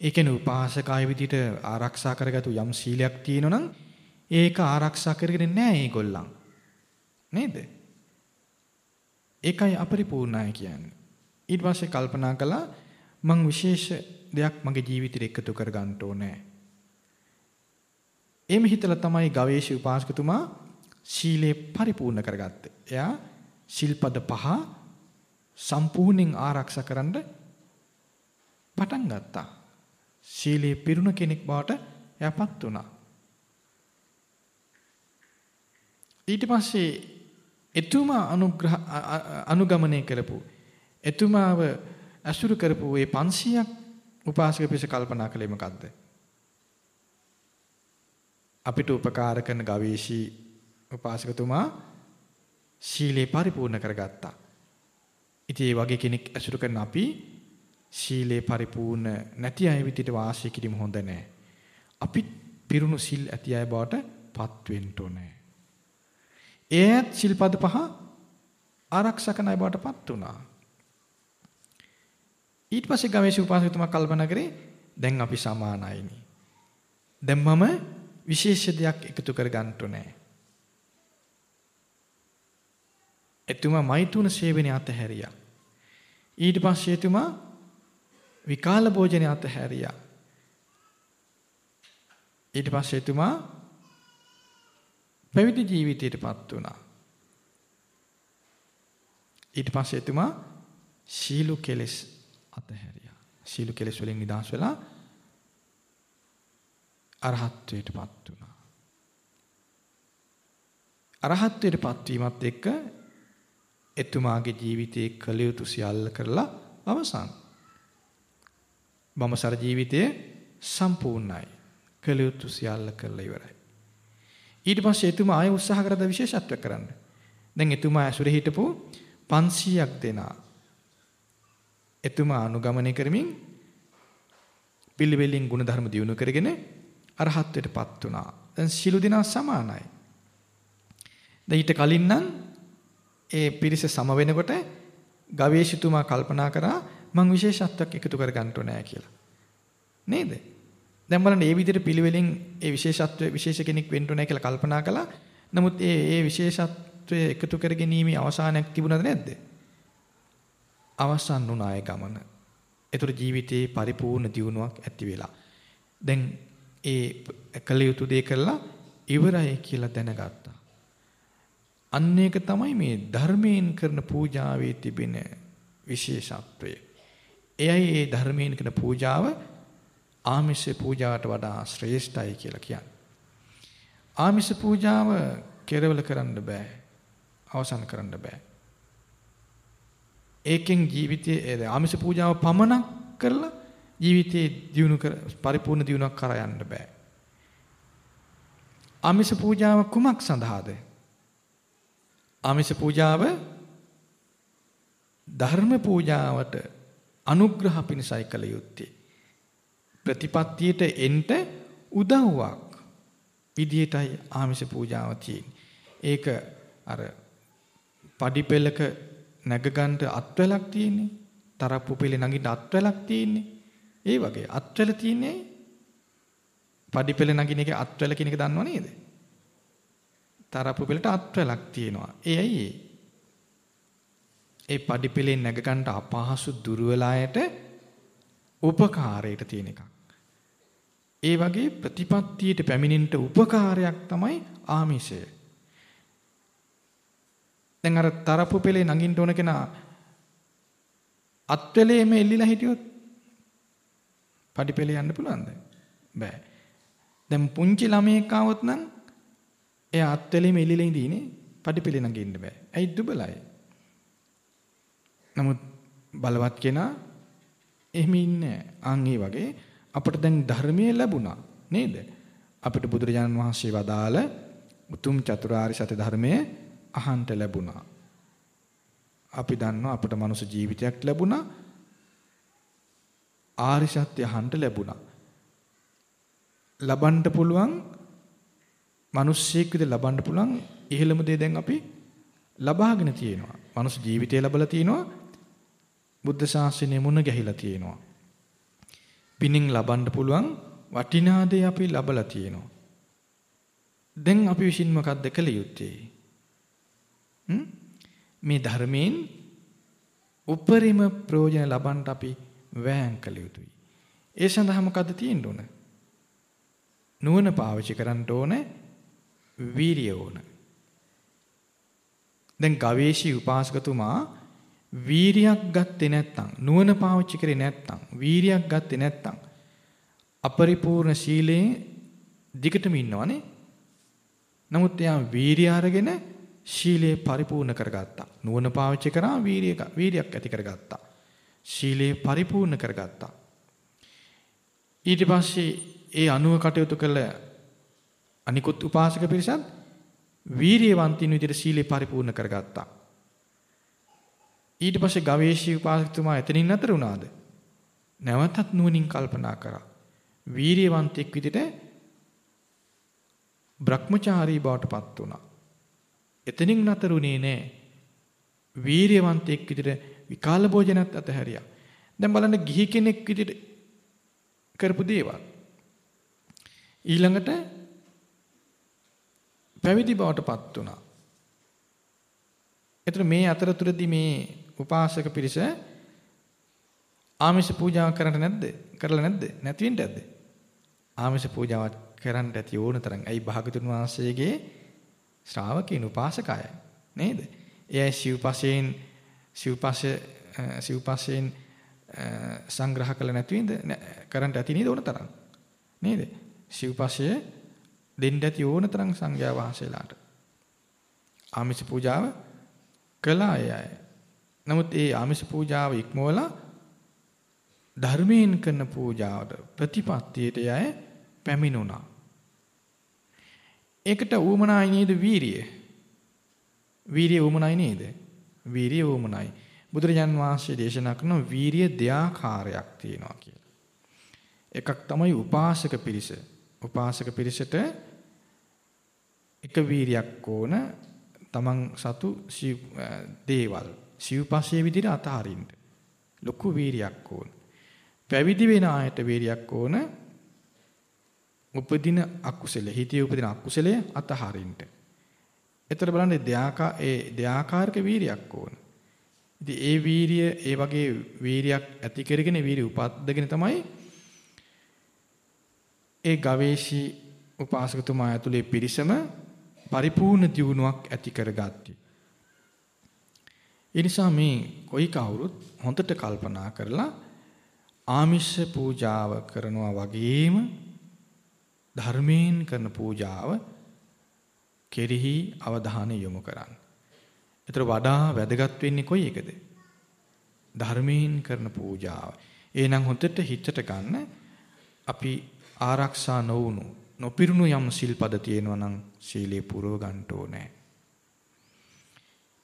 ඒ කියන්නේ උපාසකය විදිහට ආරක්ෂා කරගත්තු යම් සීලයක් තියෙනවා නම් ඒක ආරක්ෂා කරගෙන නැහැ ඒගොල්ලන්. නේද? ඒකයි අපරිපූර්ණයි කියන්නේ. ඊට පස්සේ කල්පනා කළා මං විශේෂ දෙයක් මගේ ජීවිතේට එකතු කර ගන්න ඕනේ. එimhe හිතලා තමයි ගවේෂී උපාසකතුමා සීලය පරිපූර්ණ කරගත්තේ. එයා සිල්පද පහ සම්පූර්ණයෙන් ආරක්ෂා කරන්න පටන් ගත්තා. සීලේ පිරුණ කෙනෙක් බවට එයාපත් වුණා. ඊට පස්සේ එතුමා අනුග්‍රහ අනුගමනය කරපු එතුමාව අසුරු කරපු ඒ 500ක් උපාසක පිස කල්පනා කළේ මොකද්ද? අපිට උපකාර කරන ගවේෂී උපාසකතුමා ශීලේ පරිපූර්ණ කරගත්තා. ඉතින් ඒ වගේ කෙනෙක් ඇසුරු කරන අපි ශීලේ පරිපූර්ණ නැති අය විදිහට වාසය කිරීම හොඳ නැහැ. අපි පිරුණු සිල් ඇති අය බවට පත් වෙන්න ඕනේ. ඒත් සිල්පද පහ ආරක්ෂක ණය බවට පත් වුණා. ඊට පස්සේ ගවේෂක උපාසකතුමා කල්පනා කරේ දැන් අපි සමානයිනි. දැන් මම විශේෂ දෙයක් එකතු කර ගන්න ඕනේ. එතුමා මෛතුන සේවනය අතහැරියා. ඊට පස්සේ එතුමා විකාල භෝජනය අතහැරියා. ඊට පස්සේ එතුමා පැවිදි ජීවිතයටපත් වුණා. ඊට පස්සේ එතුමා සීලු කෙලෙස් අතහැරියා. සීලු කෙලෙස් වලින් නිදහස් වෙලා අරහත්ත්වයටපත් වුණා. අරහත්ත්වයටපත් වීමත් එක්ක එතුමාගේ ජීවිතයේ කළ යුතු සියල්ල කරලා අවසන්. බඹසර ජීවිතය සම්පූර්ණයි. කළ යුතු සියල්ල කරලා ඉවරයි. ඊට පස්සේ එතුමා ආයෙ උත්සාහ කරද විශේෂත්වයක් කරන්න. දැන් එතුමා ඇසුරේ හිටපු 500ක් දෙනා එතුමා අනුගමනය කරමින් පිළිවෙලින් ගුණධර්ම දියුණු කරගෙන අරහත්ත්වයටපත් වුණා. දැන් සිළු දෙනා සමානයි. දැන් ඊට කලින් නම් ඒ පිරිස සම වෙනකොට ගවේෂිතුමා කල්පනා කරා මං විශේෂත්වයක් එකතු කර ගන්න ඕනෑ කියලා. නේද? දැන් බලන්න මේ විදිහට පිළිවෙලින් ඒ විශේෂත්වය විශේෂ කෙනෙක් වෙන්න ඕනෑ කියලා කල්පනා කළා. නමුත් ඒ ඒ විශේෂත්වය එකතු කර ගැනීමේ අවසානයක් තිබුණද නැද්ද? අවසන් වුණා ඒ ගමන. ඒතර ජීවිතේ පරිපූර්ණ දියුණුවක් ඇති වෙලා. දැන් ඒ කළ යුතු දේ කළා ඉවරයි කියලා දැනගත්තා. අන්න ඒක තමයි මේ ධර්මයෙන් කරන පූජාවේ තිබෙන විශේෂත්වය. එයයි ඒ ධර්මයෙන් කරන පූජාව ආමිෂ පූජාවට වඩා ශ්‍රේෂ්ඨයි කියලා කියන්නේ. ආමිෂ පූජාව කෙරවල කරන්න බෑ. අවසන් කරන්න බෑ. ඒකෙන් ජීවිතයේ ආමිෂ පූජාව පමණක් කරලා ජීවිතේ දියුණු කර පරිපූර්ණ දියුණුවක් කරා යන්න බෑ. ආමිෂ පූජාව කුමක් සඳහාද? ආමිෂ පූජාව ධර්ම පූජාවට අනුග්‍රහ පිණිසයි කළ යුත්තේ. ප්‍රතිපත්තියට එන්න උදව්වක් විදියටයි ආමිෂ පූජාව තියෙන්නේ. ඒක අර පඩිපෙලක නැග ගන්නට අත්වැලක් තියෙන්නේ. තරප්පු පෙලේ නගින්න අත්වැලක් තියෙන්නේ. ඒ වගේ අත්වැල තියෙන්නේ පඩිපෙල නගින එකේ අත්වැල කියන එක දන්නව නේද? තරප්පු පෙලට අත්වැලක් තියෙනවා. ඒ ඇයි ඒ? ඒ පඩිපෙලෙන් නැග ගන්නට අපහසු දුර්වලයට උපකාරයට තියෙන එකක්. ඒ වගේ ප්‍රතිපත්තියට පැමිණෙන්න උපකාරයක් තමයි ආමිෂය. දැන් අර තරප්පු පෙලේ නගින්න ඕන කෙනා අත්වැලේම එල්ලිලා හිටියොත් පඩිපෙලේ යන්න පුළුවන්ද? බෑ. දැන් පුංචි ළමයෙක් ආවොත් නම් එයා අත්වැලේම එල්ලිලා ඉඳීනේ පඩිපෙලේ නගින්න බෑ. ඇයි දුබලයි? නමුත් බලවත් කෙනා එහෙම ඉන්නේ අන් ඒ වගේ අපිට දැන් ධර්මයේ ලැබුණා නේද? අපිට බුදුරජාණන් වහන්සේ වදාළ උතුම් චතුරාර්ය සත්‍ය ධර්මයේ අහන්ට ලැබුණා. අපි දන්නවා අපිට මනුෂ්‍ය ජීවිතයක් ලැබුණා. ආර්ය සත්‍ය අහන්ට ලැබුණා. ලබන්න පුළුවන් මිනිස්සෙක් විදිහට ලබන්න පුළුවන් ඉහළම දේ දැන් අපි ලබාගෙන තියෙනවා. මනුස්ස ජීවිතය ලැබලා තියෙනවා. බුද්ධ ශාසනය මුණ ගැහිලා තියෙනවා. පිනින් ලබන්න පුළුවන් වටිනා දේ අපි ලබලා තියෙනවා. දැන් අපි විසින් මොකක්ද කළ යුත්තේ? මේ ධර්මයෙන් උපරිම ප්‍රයෝජන ලබන්න අපි වෑයම් කළ යුතුයි. ඒ සඳහා මොකද්ද තියෙන්න ඕන? නුවණ පාවිච්චි කරන්න ඕන, වීරිය ඕන. දැන් ගවේෂී උපාසකතුමා වීරියක් ගත්තේ නැත්නම් නුවණ පාවිච්චි කරේ නැත්නම් වීරියක් ගත්තේ නැත්නම් අපරිපූර්ණ සීලේ දිගටම ඉන්නවනේ. නමුත් එයා වීරිය අරගෙන ශීලයේ පරිපූර්ණ කරගත්තා. නුවණ පාවිච්චි කරා වීරිය වීරියක් ඇති කරගත්තා. ශීලයේ පරිපූර්ණ කරගත්තා. ඊට පස්සේ ඒ අනුව කටයුතු කළ අනිකුත් උපාසක පිරිසත් වීරියවන්තින් විදිහට ශීලයේ පරිපූර්ණ කරගත්තා. ඊට පස්සේ ගවේෂී උපාසකතුමා එතනින් අතර වුණාද? නැවතත් නුවණින් කල්පනා කරා. වීරියවන්තෙක් විදිහට භ්‍රමචාරී බවට පත් වුණා. එතනින් නතරුනේ නෑ. වීරියවන්තයෙක් විදිහට විකාල භෝජනත් අතහැරියා. දැන් බලන්න ගිහි කෙනෙක් විදිහට කරපු දේවල්. ඊළඟට පැවිදි බවට පත් වුණා. එතන මේ අතරතුරදී මේ උපාසක පිරිස ආමිෂ පූජාව කරන්න නැද්ද? කරලා නැද්ද? නැති වෙන්න ඇද්ද? ආමිෂ පූජාවක් කරන්න ඇති ඕන තරම්. ඇයි භාගතුන් වහන්සේගේ ශ්‍රාවකීන් උපාසකය නේද? එයයි සිව්පසයෙන් සිව්පස සිව්පසයෙන් සංග්‍රහ කළ නැති වෙනද කරන්න ඇති නේද ඕන තරම්. නේද? සිව්පසය දෙන්න ඇති ඕන තරම් සංඝයා වහන්සේලාට. ආමිෂ පූජාව කළා අය. නමුත් ඒ ආමිෂ පූජාව ඉක්මවලා ධර්මයෙන් කරන පූජාවට ප්‍රතිපත්තියට යය පැමිණුණා. ඒකට ඌමනායි නේද වීරිය? වීරිය ඌමනායි නේද? වීරිය ඌමනායි. බුදුරජාන් වහන්සේ දේශනා කරන වීරිය දෙආකාරයක් තියෙනවා කියලා. එකක් තමයි උපාසක පිරිස. උපාසක පිරිසට එක වීරියක් ඕන තමන් සතු දේවල් සිව්පස්සේ විදිහට අතහරින්න. ලොකු වීරියක් ඕන. පැවිදි වෙන ආයත වීරියක් ඕන උපදින අකුසල හිතේ උපදින අකුසලය අතහරින්න. එතකොට බලන්න දෙආකා ඒ දෙආකාරක වීරියක් ඕන. ඉතින් ඒ වීරිය ඒ වගේ වීරියක් ඇති කරගෙන වීරිය උපද්දගෙන තමයි ඒ ගවේෂී උපාසකතුමා ඇතුලේ පිරිසම පරිපූර්ණ දියුණුවක් ඇති කරගත්තී. ඒ නිසා මේ කොයි කවුරුත් හොඳට කල්පනා කරලා ආමිෂ පූජාව කරනවා වගේම ධර්මයෙන් කරන පූජාව කෙරෙහි අවධානය යොමු කරන්න. ඒතර වඩා වැදගත් වෙන්නේ කොයි එකද? ධර්මයෙන් කරන පූජාව. එහෙනම් හොඳට හිතට ගන්න අපි ආරක්ෂා නොවුණු නොපිරුණු යම් සිල්පද තියෙනවා නම් සීලේ පුරව ගන්න ඕනේ.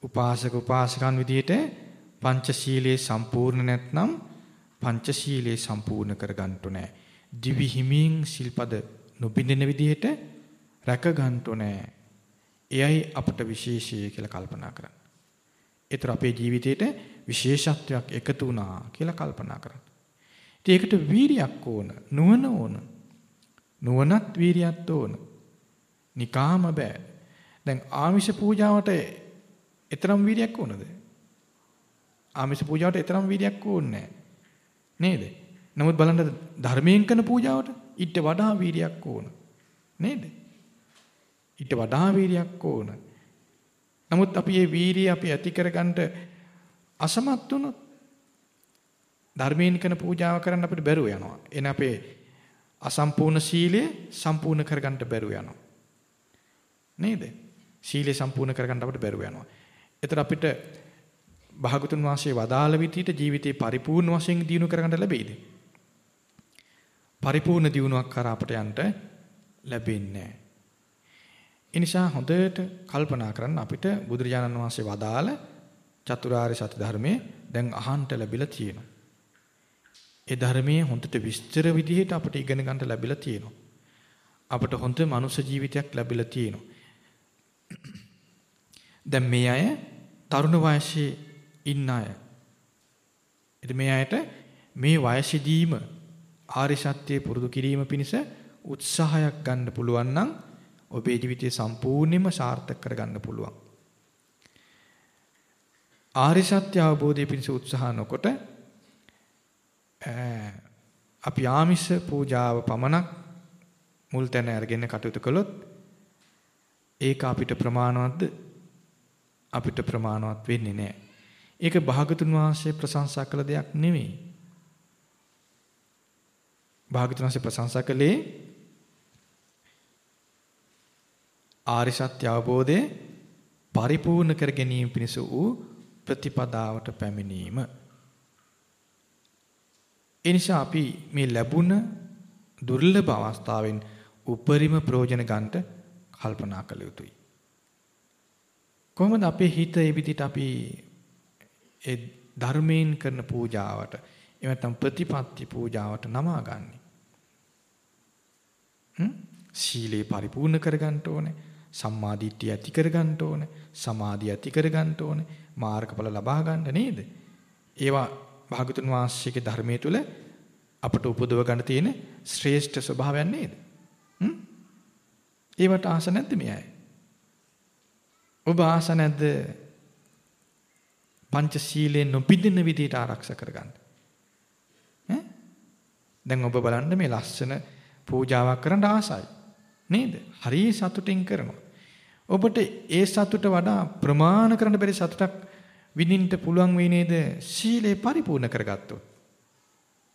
උපාසක උපාසකන් විදිහට පංචශීලයේ සම්පූර්ණ නැත්නම් පංචශීලයේ සම්පූර්ණ කර ගන්න ඕනේ. දිවි හිමින් සිල්පද නොබින්දෙන විදිහට රැක ගන්න ඕනේ. එයයි අපට විශේෂය කියලා කල්පනා කරන්න. ඒතර අපේ ජීවිතේට විශේෂත්වයක් එකතු වුණා කියලා කල්පනා කරන්න. ඉතින් ඒකට වීරියක් ඕන, නුවණ ඕන. නුවණත් වීරියත් ඕන. නිකාම බෑ. දැන් ආමිෂ පූජාවට එතරම් වීරියක් ඕනද? ආමිෂ පූජාවට එතරම් වීරියක් ඕනේ නේද? නමුත් බලන්න ධර්මයෙන් කරන පූජාවට ඊට වඩා වීරියක් ඕන. නේද? ඊට වඩා වීරියක් ඕන. නමුත් අපි මේ වීරිය අපි ඇති කරගන්න අසමත් වුණොත් ධර්මයෙන් කරන පූජාව කරන්න අපිට බැරුව යනවා. එන අපේ අසම්පූර්ණ සීලය සම්පූර්ණ කරගන්න බැරුව යනවා. නේද? සීලය සම්පූර්ණ කරගන්න අපිට බැරුව යනවා. එතන අපිට භාගතුන් වහන්සේ වදාළ විදිහට ජීවිතේ පරිපූර්ණ වශයෙන් දිනු කරගන්න ලැබෙයිද? පරිපූර්ණ දියුණුවක් කරා අපට යන්න ලැබෙන්නේ ඒ නිසා හොඳට කල්පනා කරන්න අපිට බුදුරජාණන් වහන්සේ වදාළ චතුරාර්ය සත්‍ය ධර්මයේ දැන් අහන්න ලැබිලා තියෙනවා. ඒ ධර්මයේ හොඳට විස්තර විදිහට අපිට ඉගෙන ගන්න ලැබිලා තියෙනවා. අපට හොඳ මනුෂ්‍ය ජීවිතයක් ලැබිලා තියෙනවා. දැන් මේ අය තරුණ වයසේ ඉන්න අය. ඉතින් මේ අයට මේ වයසේදීම ආරි සත්‍යය පුරුදු කිරීම පිණිස උත්සාහයක් ගන්න පුළුවන් නම් ඔබේ ජීවිතය සම්පූර්ණයෙන්ම සාර්ථක කරගන්න පුළුවන්. ආරි සත්‍ය අවබෝධය පිණිස උත්සාහ නොකොට අපි ආමිෂ පූජාව පමණක් මුල් තැන අරගෙන කටයුතු කළොත් ඒක අපිට ප්‍රමාණවත්ද අපිට ප්‍රමාණවත් වෙන්නේ නැහැ. ඒක භාගතුන් වහන්සේ ප්‍රශංසා කළ දෙයක් නෙවෙයි. භාගතුන් වහන්සේ ප්‍රශංසා කළේ ආරි සත්‍ය අවබෝධය පරිපූර්ණ කර ගැනීම පිණිස වූ ප්‍රතිපදාවට පැමිණීම. ඒ නිසා අපි මේ ලැබුණ දුර්ලභ අවස්ථාවෙන් උපරිම ප්‍රයෝජන ගන්නට කල්පනා කළ යුතුයි. කොහොමද අපේ හිත ඒ විදිහට අපි ඒ ධර්මයෙන් කරන පූජාවට එහෙම නැත්නම් ප්‍රතිපත්ති පූජාවට නමාගන්නේ? හ්ම්? සීලේ පරිපූර්ණ කරගන්න ඕනේ. සම්මාදිට්ඨිය ඇති කරගන්න ඕනේ. සමාධිය ඇති කරගන්න ඕනේ. මාර්ගඵල ලබා ගන්න නේද? ඒවා භාගතුන් වහන්සේගේ ධර්මයේ තුල අපට උපදව ගන්න තියෙන ශ්‍රේෂ්ඨ ස්වභාවයන් නේද? හ්ම්? ඒවට ආස නැද්ද මේ අය? ඔබ ආස නැද්ද පංචශීලයෙන් නොපිදින විදිහට ආරක්ෂා කරගන්න? ඈ? දැන් ඔබ බලන්න මේ ලස්සන පූජාවක් කරන්න ආසයි. නේද? හරි සතුටින් කරනවා. ඔබට ඒ සතුට වඩා ප්‍රමාණ කරන්න බැරි සතුටක් විඳින්න පුළුවන් වෙයි නේද? සීලය පරිපූර්ණ කරගත්තොත්.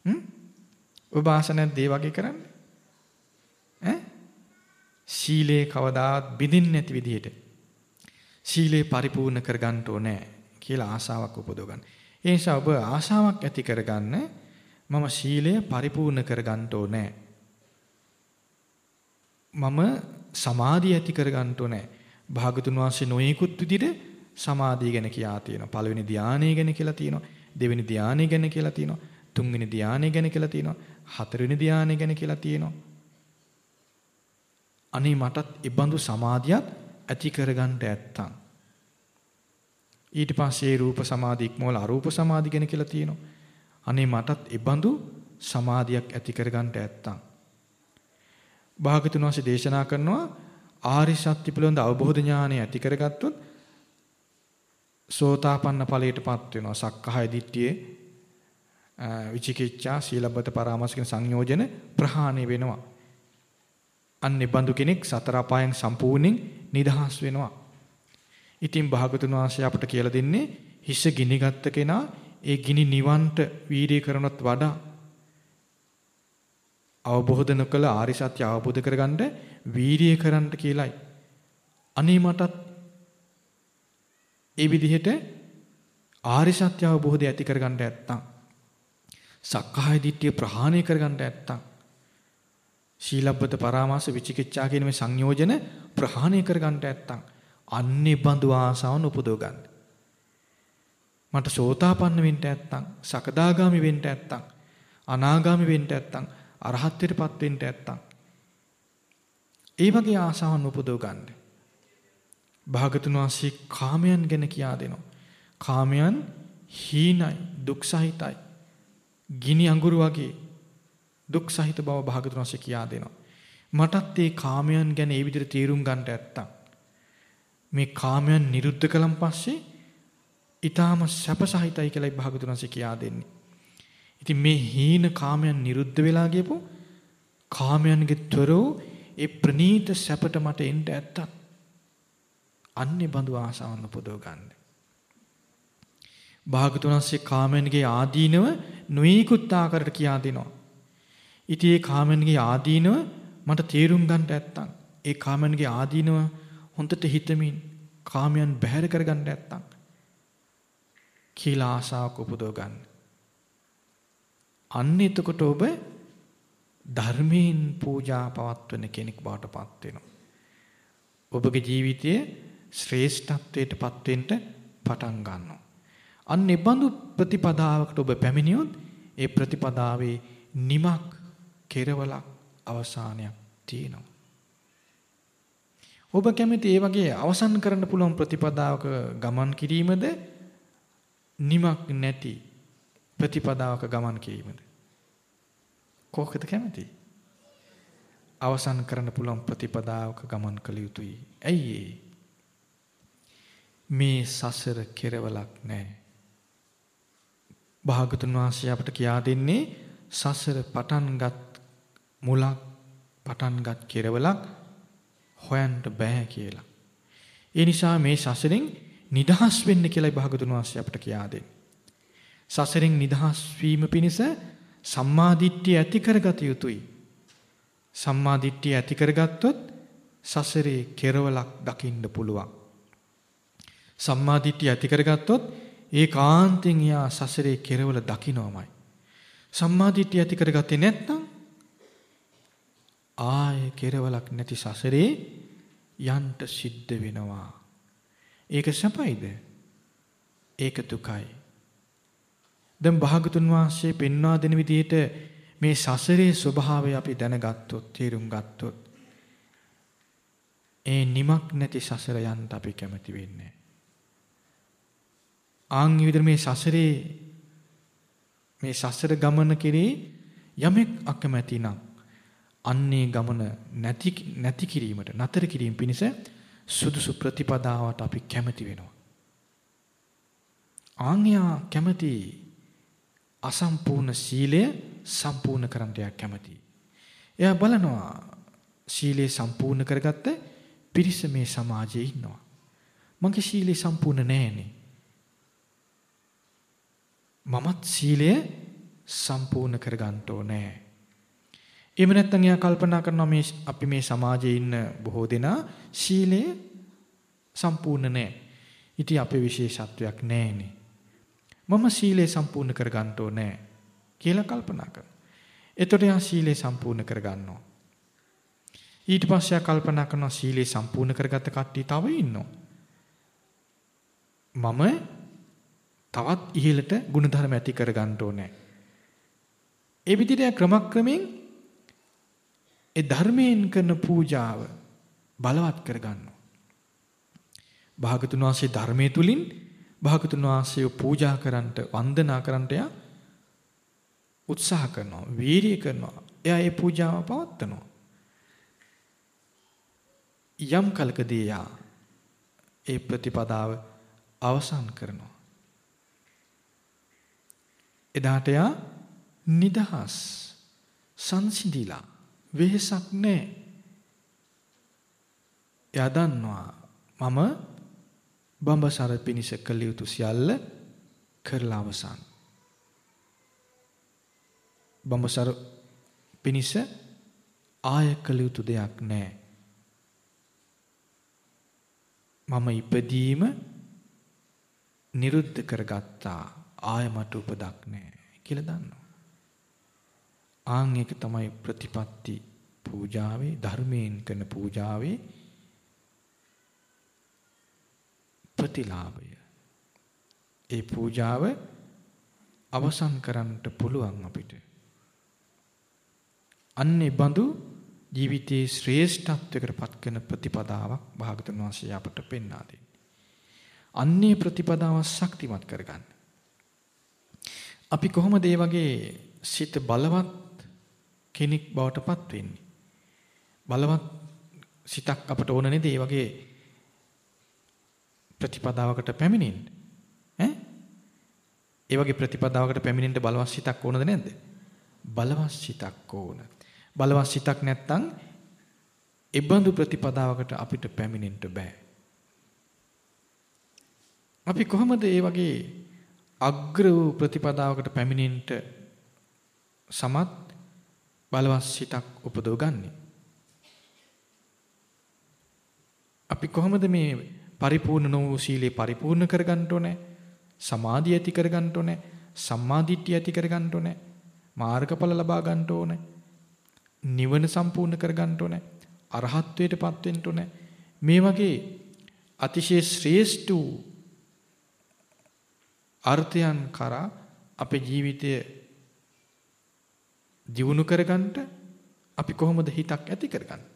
හ්ම්? ඔබ ආස නැද්ද ඒ වගේ කරන්නේ? ඈ? සීලේ කවදාත් බිඳින්නේ නැති විදිහට සීලේ පරිපූර්ණ කරගන්න ඕනේ කියලා ආසාවක් උපදව ගන්න. ඒ නිසා ඔබ ආසාවක් ඇති කරගන්න මම සීලය පරිපූර්ණ කරගන්න ඕනේ. මම සමාධිය ඇති කරගන්න ඕනේ. භාගතුන් වහන්සේ නොයෙකුත් විදිහට සමාධිය ගැන කියා තියෙනවා. පළවෙනි ධානය ගැන කියලා තියෙනවා. දෙවෙනි ධානය ගැන කියලා තියෙනවා. තුන්වෙනි ධානය ගැන කියලා තියෙනවා. හතරවෙනි ධානය ගැන කියලා තියෙනවා. අනේ මටත් ඉබඳු සමාධියක් ඇති කරගන්න ඇත්තම් ඊට පස්සේ රූප සමාධි ඉක්මවල අරූප සමාධි ගැන කියලා තියෙනවා. අනේ මටත් ඉබඳු සමාධියක් ඇති කරගන්න ඇත්තම් භාගතුන් වහන්සේ දේශනා කරනවා ආරි සත්‍ය පිළිබඳ අවබෝධ ඥානය ඇති කරගත්තොත් සෝතාපන්න ඵලයටපත් වෙනවා. සක්කාය දිට්ඨියේ විචිකිච්ඡා සීලබ්බත පරාමාස කියන සංයෝජන ප්‍රහාණය වෙනවා. අන්නේ බඳු කෙනෙක් සතර අපායන් සම්පූර්ණයෙන් නිදහස් වෙනවා. ඉතින් භාගතුන් වහන්සේ අපට කියලා දෙන්නේ හිස ගිනිගත්ත කෙනා ඒ ගිනි නිවන්ට වීර්ය කරනවත් වඩා අවබෝධ නොකළ ආරි සත්‍ය අවබෝධ කරගන්න වීර්ය කරන්න කියලයි. අනේ මටත් ඒ විදිහට ආරි සත්‍ය අවබෝධය ඇති කරගන්න නැත්තම් සක්කාය දිට්ඨිය ප්‍රහාණය කරගන්න නැත්තම් ශීලබ්බත පරාමාස විචිකිච්ඡා කියන මේ සංයෝජන ප්‍රහාණය කරගන්න නැත්තම් අන්නේ බඳු ආසාවන් උපදව ගන්න. මට සෝතාපන්න වෙන්න නැත්තම් සකදාගාමි වෙන්න නැත්තම් අනාගාමි වෙන්න නැත්තම් අරහත්ත්වයටපත් වෙන්න නැත්තම් ඒ වගේ ආසාවන් උපදව ගන්න. භාගතුන් වහන්සේ කාමයන් ගැන කියා දෙනවා. කාමයන් හීනයි දුක් සහිතයි. ගිනි අඟුරු වගේ දුක් සහිත බව භාගතුන් වහන්සේ කියා දෙනවා. මටත් මේ කාමයන් ගැන ඒ විදිහට තීරුම් ගන්නට ඇත්තම් මේ කාමයන් නිරුද්ධ කළන් පස්සේ ඊටාම සැප සහිතයි කියලායි භාගතුන් වහන්සේ කියා දෙන්නේ. ඉතින් මේ හීන කාමයන් නිරුද්ධ වෙලා ගියපො කාමයන්ගේ තොර වූ ඒ ප්‍රනීත සැපට මට එන්න ඇත්තක්. අන්නේ බඳු ආසාවන් උපදව ගන්න. භාගතුන් වහන්සේ කාමයන්ගේ ආදීනව නොයෙකුත් ආකාරයට කියා දෙනවා. ඉතින් ඒ කාමයන්ගේ ආදීනව මට තේරුම් ගන්නට ඇත්තම් ඒ කාමයන්ගේ ආදීනව හොඳට හිතමින් කාමයන් බැහැර කරගන්න නැත්තම් කියලා ආසාවක් උපදව ගන්න. අන්න එතකොට ඔබ ධර්මයෙන් පූජා පවත්වන කෙනෙක් බවට පත් වෙනවා. ඔබගේ ජීවිතයේ ශ්‍රේෂ්ඨත්වයට පත් වෙන්න පටන් ගන්නවා. අන්න ඒ බඳු ප්‍රතිපදාවකට ඔබ පැමිණියොත් ඒ ප්‍රතිපදාවේ නිමක් කෙරවලක් අවසානයක් තියෙනවා. ඔබ කැමති ඒ වගේ අවසන් කරන්න පුළුවන් ප්‍රතිපදාවක ගමන් කිරීමද නිමක් නැති ප්‍රතිපදාවක ගමන් කිරීමද කොහොකද කැමති? අවසන් කරන්න පුළුවන් ප්‍රතිපදාවක ගමන් කළ යුතුයි. ඇයි මේ සසර කෙරවලක් නැහැ. භාගතුන් වහන්සේ අපට කියා දෙන්නේ සසර පටන්ගත් මුලක් පටන්ගත් කෙරවලක් හොයන්න බෑ කියලා. ඒ නිසා මේ සසරෙන් නිදහස් වෙන්න කියලායි භාගතුන් වහන්සේ අපට කියා දෙන්නේ. සසරෙන් නිදහස් වීම පිණිස සම්මාදිට්ඨිය ඇති කරගත යුතුයි. සම්මාදිට්ඨිය ඇති කරගත්තොත් සසරේ කෙරවලක් දකින්න පුළුවන්. සම්මාදිට්ඨිය ඇති කරගත්තොත් ඒකාන්තයෙන් යා සසරේ කෙරවල දකින්නමයි. සම්මාදිට්ඨිය ඇති කරගත්තේ නැත්නම් ආයේ කෙරවලක් නැති සසරේ යන්ට සිද්ධ වෙනවා. ඒක සපයිද? ඒක දුකයි. දැන් භාගතුන් වහන්සේ පෙන්වා දෙන විදිහට මේ සසරේ ස්වභාවය අපි දැනගත්තොත් තේරුම් ගත්තොත් ඒ නිමක් නැති සසර යන්න අපි කැමති වෙන්නේ. ආන් විදිහට මේ සසරේ මේ සසර ගමන කෙරේ යමෙක් අකමැති නම් අන්නේ ගමන නැති නැති කිරීමට නතර කිරීම පිණිස සුදුසු ප්‍රතිපදාවට අපි කැමති වෙනවා. ආන්‍යා කැමති අසම්පූර්ණ සීලය සම්පූර්ණ කරන්න යා කැමති. එයා බලනවා සීලය සම්පූර්ණ කරගත්ත පිරිස මේ සමාජයේ ඉන්නවා. මගේ සීලය සම්පූර්ණ නෑනේ. මමත් සීලය සම්පූර්ණ කරගන්න ඕනේ. එහෙම නැත්නම් එයා කල්පනා කරනවා මේ අපි මේ සමාජයේ ඉන්න බොහෝ දෙනා සීලය සම්පූර්ණ නැහැ. ඉතින් අපේ විශේෂත්වයක් නැහැනේ. මම සීලය සම්පූර්ණ කරගන්න ඕනේ කියලා කල්පනා කරනවා. එතකොට එයා සීලය සම්පූර්ණ කරගන්නවා. ඊට පස්සේ එයා කල්පනා කරනවා සීලය සම්පූර්ණ කරගත්ත කට්ටිය තව ඉන්නවා. මම තවත් ඉහළට ಗುಣධර්ම ඇති කරගන්න ඕනේ. ඒ විදිහට ක්‍රමක්‍රමයෙන් ඒ ධර්මයෙන් කරන පූජාව බලවත් කරගන්නවා. භාගතුන් වහන්සේ ධර්මයේ තුලින් භාගතුන් වහන්සේව පූජා කරන්නට වන්දනා කරන්නට යා උත්සාහ කරනවා වීරිය කරනවා. එයා ඒ පූජාව පවත්වනවා. යම් කලකදී යා ඒ ප්‍රතිපදාව අවසන් කරනවා. එදාට යා නිදහස් සංසිඳිලා වෙහසක් නැහැ එයා දන්නවා මම බඹසර පිනිස කළ යුතු සියල්ල කරලා අවසන්. බඹසර පිනිස ආය කළ යුතු දෙයක් නැහැ. මම ඉපදීම නිරුද්ධ කරගත්තා ආය මට උපදක් නැහැ කියලා දන්නවා. ආන් එක තමයි ප්‍රතිපත්ති පූජාවේ ධර්මයෙන් කරන පූජාවේ ප්‍රතිලාභය. ඒ පූජාව අවසන් කරන්නට පුළුවන් අපිට. අන්නේ බඳු ජීවිතයේ ශ්‍රේෂ්ඨත්වයකට පත් කරන ප්‍රතිපදාවක් භාගතුන් වහන්සේ අපට පෙන්වා දෙන්නේ. අන්නේ ප්‍රතිපදාව ශක්තිමත් කරගන්න. අපි කොහොමද මේ වගේ සිත බලවත් කෙනෙක් බවට පත් වෙන්නේ? බලවත් සිතක් අපට ඕන නේද? මේ වගේ ප්‍රතිපදාවකට පැමිණෙන්න. ඈ? ඒ වගේ ප්‍රතිපදාවකට පැමිණෙන්න බලවත් සිතක් ඕනද නැද්ද? බලවත් සිතක් ඕන. බලවත් සිතක් නැත්තම් එබඳු ප්‍රතිපදාවකට අපිට පැමිණෙන්න බෑ. අපි කොහොමද මේ වගේ අග්‍ර වූ ප්‍රතිපදාවකට පැමිණෙන්න සමත් බලවත් සිතක් උපදව ගන්නේ? අපි කොහොමද මේ පරිපූර්ණ නොවූ සීලේ පරිපූර්ණ කරගන්න ඕනේ. සමාධිය ඇති කරගන්න ඕනේ. සම්මාදිට්ඨිය ඇති කරගන්න ඕනේ. මාර්ගඵල ලබා ගන්න ඕනේ. නිවන සම්පූර්ණ කරගන්න ඕනේ. අරහත්ත්වයටපත් වෙන්න ඕනේ. මේ වගේ අතිශය ශ්‍රේෂ්ඨ අර්ථයන් කරා අපේ ජීවිතය දියුණු කරගන්නට අපි කොහොමද හිතක් ඇති කරගන්නේ?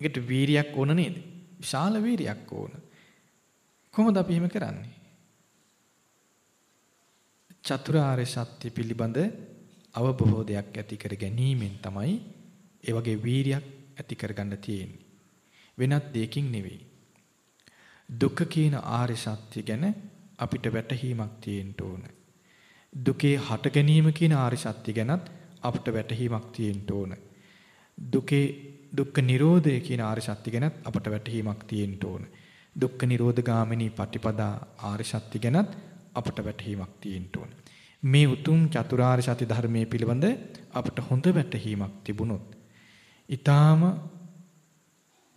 ඒකට වීරියක් ඕන නේද? විශාල වීරියක් ඕන. කොහොමද අපි එහෙම කරන්නේ? චතුරාර්ය සත්‍ය පිළිබඳ අවබෝධයක් ඇති කර ගැනීමෙන් තමයි ඒ වගේ වීරියක් ඇති කරගන්න තියෙන්නේ. වෙනත් දෙයකින් නෙවෙයි. දුක කියන ආර්ය සත්‍ය ගැන අපිට වැටහීමක් තියෙන්න ඕන. දුකේ හට ගැනීම කියන ආර්ය සත්‍ය ගැනත් අපිට වැටහීමක් තියෙන්න ඕන. දුකේ දුක්ඛ නිරෝධය කියන ආර්ය සත්‍ය ගැනත් අපට වැටහීමක් තියෙන්න ඕන. දුක්ඛ නිරෝධ ගාමිනී පටිපදා ආර්ය සත්‍ය ගැනත් අපට වැටහීමක් තියෙන්න ඕන. මේ උතුම් චතුරාර්ය සත්‍ය ධර්මයේ පිළිබඳ අපට හොඳ වැටහීමක් තිබුණොත් ඊටාම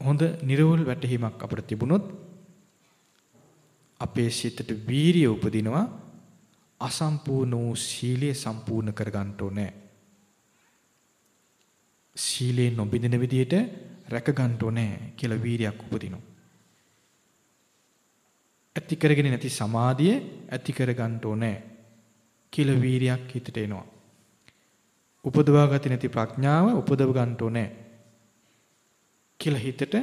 හොඳ නිර්වෘල් වැටහීමක් අපට තිබුණොත් අපේ සිතට වීරිය උපදිනවා අසම්පූර්ණ වූ සීලය සම්පූර්ණ කරගන්න ඕනේ. සීලේ නොබිඳින විදියට රැක ගන්න ඕනේ කියලා වීරියක් උපදිනවා. ඇති කරගෙන නැති සමාධිය ඇති කර ගන්න ඕනේ කියලා වීරියක් හිතට එනවා. උපදවා ගත නැති ප්‍රඥාව උපදව ගන්න ඕනේ කියලා හිතට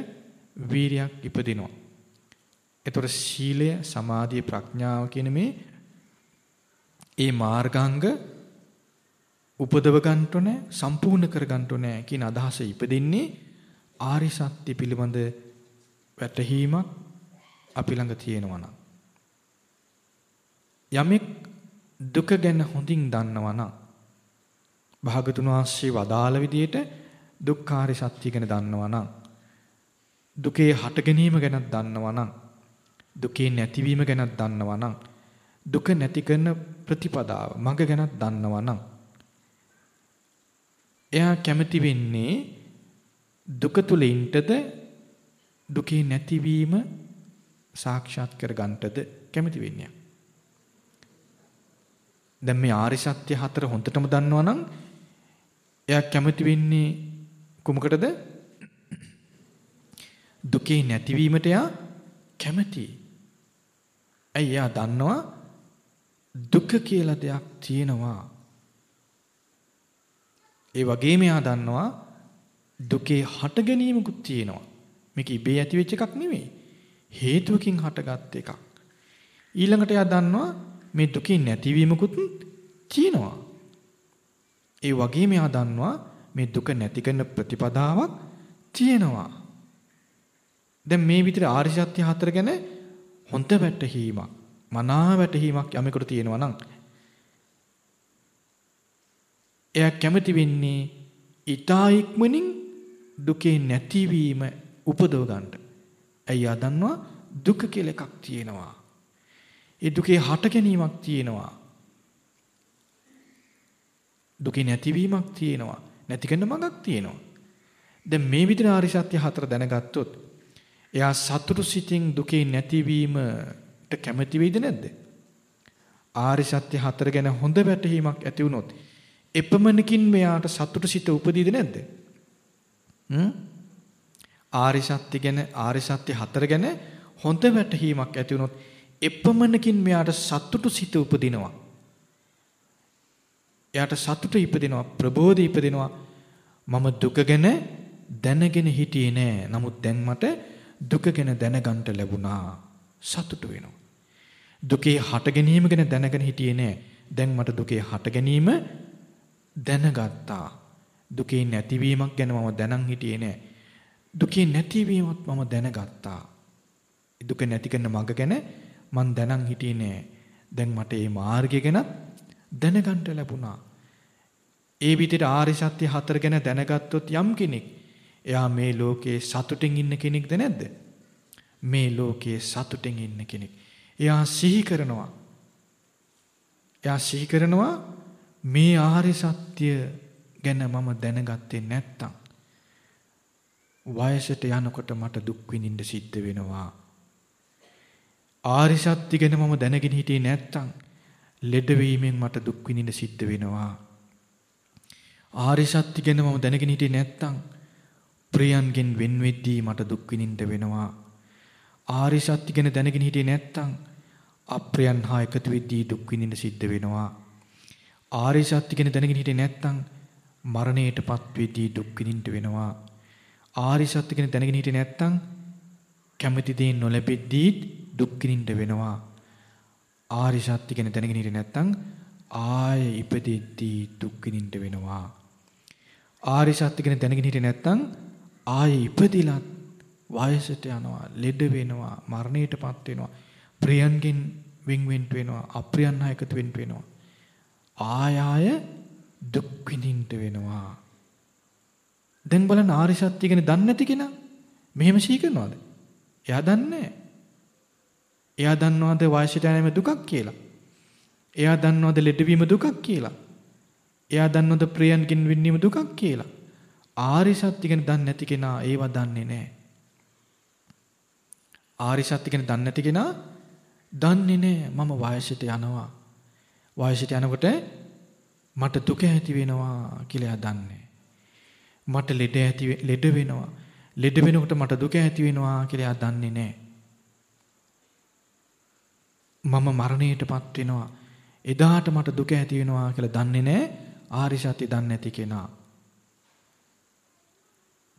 වීරියක් ඉපදිනවා. එතකොට සීලය, සමාධිය, ප්‍රඥාව කියන මේ ඒ මාර්ගාංග උපදව ගන්න ඕනේ, සම්පූර්ණ කර ගන්න ඕනේ කියන අදහස ඉපදින්නේ ආරි සත්‍ය පිළිබඳ වැටහීමක් අපි ළඟ තියෙනවා නම්. යමෙක් දුක ගැන හොඳින් දන්නවා නම් භාගතුන් වහන්සේ වදාළ විදිහට දුක්ඛාරි සත්‍ය ගැන දන්නවා නම් දුකේ හට ගැනීම ගැනත් දන්නවා නම් දුකේ නැතිවීම ගැනත් දන්නවා නම් දුක නැති කරන ප්‍රතිපදාව මඟ ගැනත් දන්නවා නම් එයා කැමති වෙන්නේ දුක තුල ඉන්නටද දුකේ නැතිවීම සාක්ෂාත් කර ගන්නටද කැමති වෙන්නේ. දැන් මේ ආරි සත්‍ය හතර හොඳටම දන්නවා නම් එයා කැමති වෙන්නේ කුමකටද? දුකේ නැතිවීමට එයා කැමතියි. ඇයි එයා දන්නවා දුක කියලා දෙයක් තියෙනවා. ඒ වගේම එයා දන්නවා දුකේ හට ගැනීමකුත් තියෙනවා. මේක ඉබේ ඇති වෙච්ච එකක් නෙමෙයි. හේතුවකින් හටගත් එකක්. ඊළඟට එයා දන්නවා මේ දුකේ නැතිවීමකුත් තියෙනවා. ඒ වගේම එයා දන්නවා මේ දුක නැති කරන ප්‍රතිපදාවක් තියෙනවා. දැන් මේ විතර ආර්ය සත්‍ය හතර ගැන හොඳ වැටහීමක් මනා වැටහීමක් යමෙකුට තියෙනවා නම් එයා කැමති වෙන්නේ ඊටා ඉක්මනින් දුකේ නැතිවීම උපදව ගන්න. ඇයි ආ දන්නවා දුක කියලා එකක් තියෙනවා. ඒ දුකේ හට ගැනීමක් තියෙනවා. දුකේ නැතිවීමක් තියෙනවා. නැති කරන මඟක් තියෙනවා. දැන් මේ විදිහට ආරි සත්‍ය හතර දැනගත්තොත් එයා සතුටු සිතින් දුකේ නැතිවීමට කැමති වෙයිද නැද්ද? ආරි සත්‍ය හතර ගැන හොඳ වැටහීමක් ඇති වුණොත් එපමණකින් මෙයාට සතුටු සිත උපදීද නැද්ද? හ්ම්? ආරි සත්‍ය ගැන ආරි සත්‍ය හතර ගැන හොඳ වැටහීමක් ඇති වුණොත් එපමණකින් මෙයාට සතුටු සිත උපදිනවා. එයාට සතුට ඉපදිනවා ප්‍රබෝධය ඉපදිනවා මම දුක ගැන දැනගෙන හිටියේ නෑ. නමුත් දැන් මට දුක ගැන දැනගන්න ලැබුණා. සතුටු වෙනවා. දුකේ හට ගැනීම ගැන දැනගෙන හිටියේ නෑ. දැන් මට දුකේ හට ගැනීම දැනගත්තා. දුකේ නැතිවීමක් ගැන මම දැනන් හිටියේ නෑ. දුකේ නැතිවීමත් මම දැනගත්තා. දුක නැති කරන මඟ ගැන මං දැනන් හිටියේ නෑ. දැන් මට මේ මාර්ගය ගැන දැනගන්න ලැබුණා. ඒ විදිහට ආරි සත්‍ය හතර ගැන දැනගත්තොත් යම් කෙනෙක් එයා මේ ලෝකේ සතුටින් ඉන්න කෙනෙක්ද නැද්ද? මේ ලෝකේ සතුටින් ඉන්න කෙනෙක්. එයා සිහි කරනවා. එයා සිහි කරනවා මේ ආර්ය සත්‍ය ගැන මම දැනගත්තේ නැත්තම් වයසට යනකොට මට දුක් විඳින්න සිද්ධ වෙනවා. ආර්ය සත්‍ය ගැන මම දැනගෙන හිටියේ නැත්තම් ලෙඩවීමෙන් මට දුක් විඳින්න සිද්ධ වෙනවා. ආර්ය සත්‍ය ගැන මම දැනගෙන හිටියේ නැත්තම් ප්‍රියන්ගෙන් වෙන් වෙද්දී මට දුක් විඳින්න වෙනවා. ආරි සත්‍ය ගැන දැනගෙන හිටියේ නැත්නම් අප්‍රයන් හා එකතු වෙද්දී දුක් විඳින්න සිද්ධ වෙනවා. ආරි සත්‍ය ගැන දැනගෙන හිටියේ නැත්නම් මරණයටපත් වෙද්දී දුක් විඳින්න වෙනවා. ආරි සත්‍ය කියන දැනගෙන හිටියේ නැත්තම් කැමති දේ නොලැබෙද්දී දුක් විඳින්න වෙනවා. ආරි සත්‍ය කියන දැනගෙන හිටියේ නැත්තම් ආය ඉපදෙද්දී දුක් විඳින්න වෙනවා. ආරි සත්‍ය කියන දැනගෙන හිටියේ නැත්තම් ආය ඉපදිලත් වයසට යනවා, ලෙඩ වෙනවා, මරණයටපත් වෙනවා. ප්‍රියන්ගෙන් වෙන් වෙන්න වෙනවා, අප්‍රියන් හා එකතු වෙන්න වෙනවා. ආය ආය දුක් විඳින්න වෙනවා. දැන් බලන්න ආරි සත්‍ය ගැන දන්නේ නැති කෙනා මෙහෙම සිහි කරනවද? එයා දන්නේ එයා දන්නවද වයසට යෑම දුකක් කියලා? එයා දන්නවද ලෙඩවීම දුකක් කියලා? එයා දන්නවද ප්‍රියන්කින් වින්නීම දුකක් කියලා? ආරි සත්‍ය ගැන දන්නේ නැති කෙනා ඒව දන්නේ නැහැ. ආරි සත්‍ය ගැන දන්නේ නැති කෙනා දන්නේ නැහැ මම වයසට යනවා. වයසට යනකොට මට දුක ඇති වෙනවා කියලා එයා දන්නේ. මට ලෙඩ ඇති ලෙඩ වෙනවා. ලෙඩ වෙනකොට මට දුක ඇති වෙනවා කියලා එයා දන්නේ නැහැ. මම මරණයටපත් වෙනවා. එදාට මට දුක ඇති වෙනවා කියලා දන්නේ නැහැ. ආරි සත්‍ය දන්නේ නැති කෙනා.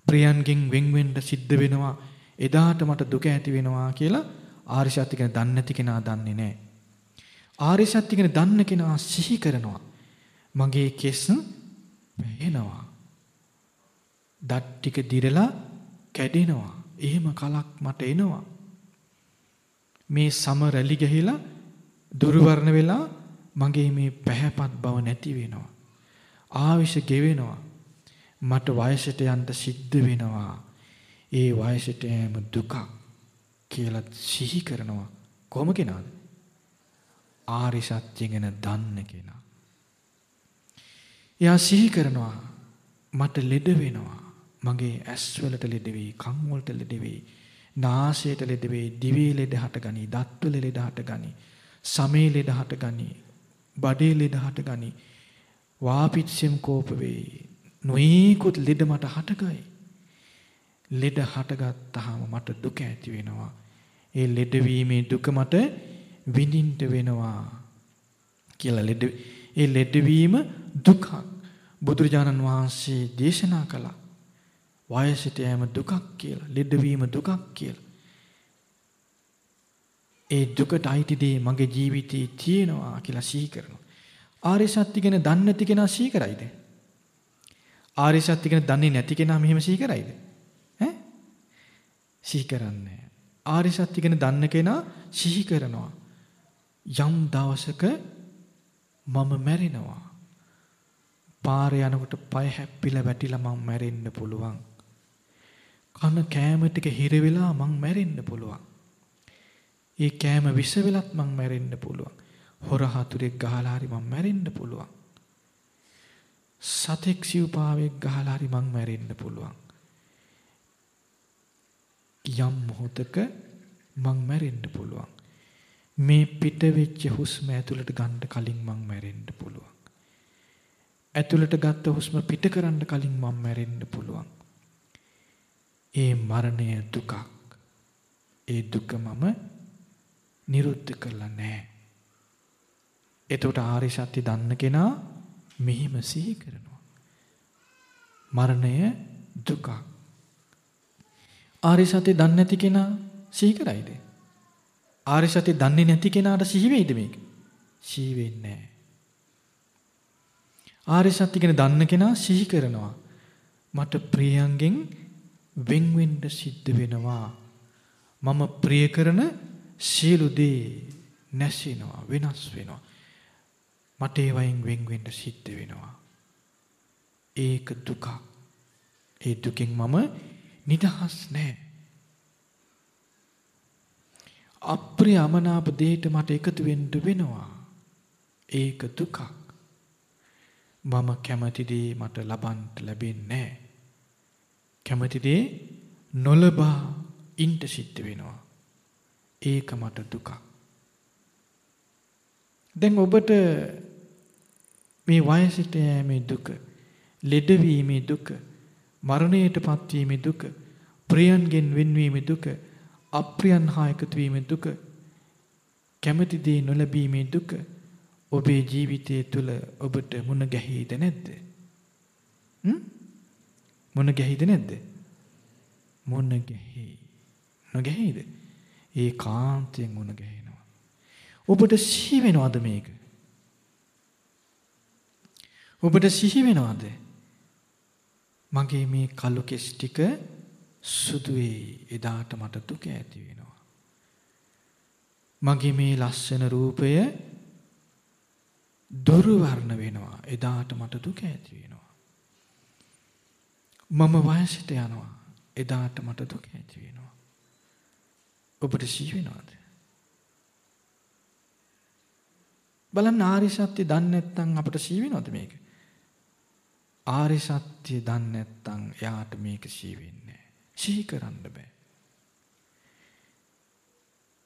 ප්‍රියන්ගෙන් වෙන් වෙන්න සිද්ධ වෙනවා. එදාට මට දුක ඇති වෙනවා කියලා ආරි සත්‍ය ගැන දන්නේ නැති කෙනා දන්නේ නැහැ. ආරි සත්‍ය ගැන දන්න කෙනා සිහි කරනවා. මගේ කෙස් වැහෙනවා. දත් ටික දිරලා කැඩෙනවා. එහෙම කලක් මට එනවා. මේ සම රැලි ගහිලා දුර්වර්ණ වෙලා මගේ මේ පැහැපත් බව නැති වෙනවා. ආවිෂ ගෙවෙනවා. මට වයසට යන්න සිද්ධ වෙනවා. ඒ වයසට යෑම දුකක් කියලා සිහි කරනවා. කොහොම කෙනාද? ආරි සත්‍ය ගැන දන්න කෙනා. එයා සිහි කරනවා මට ලෙඩ වෙනවා. මගේ ඇස් වලට ලෙඩ වෙයි, කන් වලට ලෙඩ වෙයි, නාසයට ලෙඩ වෙයි, දිවේ ලෙඩ හටගනි, දත් වල ලෙඩ හටගනි, සමේ ලෙඩ හටගනි, බඩේ ලෙඩ හටගනි, වාපිච්චෙම් කෝප වෙයි. නොයෙකුත් ලෙඩ මට හටගයි. ලෙඩ හටගත්තාම මට දුක ඇති වෙනවා. ඒ ලෙඩවීමේ දුක මට විඳින්න වෙනවා කියලා ලෙඩ ඒ ලෙඩවීම දුකක් බුදුරජාණන් වහන්සේ දේශනා කළා. වයසට යෑම දුකක් කියලා, ලෙඩවීම දුකක් කියලා. ඒ දුකට අයිති දේ මගේ ජීවිතේ තියෙනවා කියලා සිහි කරනවා. ආර්ය සත්‍ය ගැන දන්නේ නැති කෙනා සිහි කරයිද? ආර්ය සත්‍ය ගැන දන්නේ නැති කෙනා මෙහෙම සිහි කරයිද? ඈ? සිහි කරන්නේ ආර්ය සත්‍ය ගැන දන්න කෙනා සිහි කරනවා. යම් දවසක මම මැරෙනවා. පාරේ යනකොට පය හැප්පිලා වැටිලා මං මැරෙන්න පුළුවන්. කන කෑම ටික හිර වෙලා මං මැරෙන්න පුළුවන්. ඒ කෑම විස වෙලත් මං මැරෙන්න පුළුවන්. හොර හතුරෙක් ගහලා හරි මං මැරෙන්න පුළුවන්. සතෙක් සිව්පාවෙක් ගහලා හරි මං මැරෙන්න පුළුවන්. යම් මොහොතක මං මැරෙන්න පුළුවන්. මේ පිට වෙච්ච හුස්ම ඇතුළට ගන්න කලින් මං මැරෙන්න පුළුවන්. ඇතුළට ගත්ත හුස්ම පිට කරන්න කලින් මම මැරෙන්න පුළුවන්. ඒ මරණය දුකක්. ඒ දුක මම නිරුද්ධ කරලා නැහැ. එතකොට ආරි සත්‍ය දන්න කෙනා මෙහිම සිහි කරනවා. මරණය දුකක්. ආරි සත්‍ය දන්නේ නැති කෙනා සිහි කරයිද? ආරි සත්‍ය දන්නේ නැති කෙනාට සිහි වෙයිද මේක? සිහි වෙන්නේ නැහැ. ආර්ය සත්‍ය ගැන දන්න කෙනා සිහි කරනවා. මට ප්‍රියයන්ගෙන් වෙන් වෙන්න සිද්ධ වෙනවා. මම ප්‍රිය කරන සියලු දේ නැසිනවා වෙනස් වෙනවා. මට ඒ වයින් වෙන් වෙන්න සිද්ධ වෙනවා. ඒක දුකක්. ඒ දුකෙන් මම නිදහස් නැහැ. අප්‍රිය අමනාප දෙයට මට එකතු වෙන්න වෙනවා. ඒක දුකක්. මම කැමති දේ මට ලබන්න ලැබෙන්නේ නැහැ. කැමති දේ නොලබා ඉන්න සිද්ධ වෙනවා. ඒක මට දුකක්. දැන් ඔබට මේ වයසට යෑමේ දුක, ලෙඩවීමේ දුක, මරණයටපත් වීමේ දුක, ප්‍රියන්ගෙන් වෙන්වීමේ දුක, අප්‍රියන් හා එකතු වීමේ දුක, කැමති දේ නොලැබීමේ දුක ඔබේ ජීවිතය තුළ ඔබට මුණ ගැහිද නැද්ද? හ්ම්? මුණ ගැහිද නැද්ද? මුණ ගැහි. නොගැහිද? ඒ කාන්තයෙන් මුණ ගැහෙනවා. ඔබට සිහි වෙනවද මේක? ඔබට සිහි වෙනවද? මගේ මේ කළු කෙස් ටික සුදු වෙයි. එදාට මට දුක ඇති වෙනවා. මගේ මේ ලස්සන රූපය දුරු වර්ණ වෙනවා. එදාට මට දුක ඇති වෙනවා. මම වයසට යනවා. එදාට මට දුක ඇති වෙනවා. ඔබට සිහි වෙනවද? බලන්න ආරි සත්‍ය දන්නේ නැත්නම් අපට සිහි වෙනවද මේක? ආරි සත්‍ය දන්නේ නැත්නම් එයාට මේක සිහි වෙන්නේ නැහැ. සිහි කරන්න බෑ.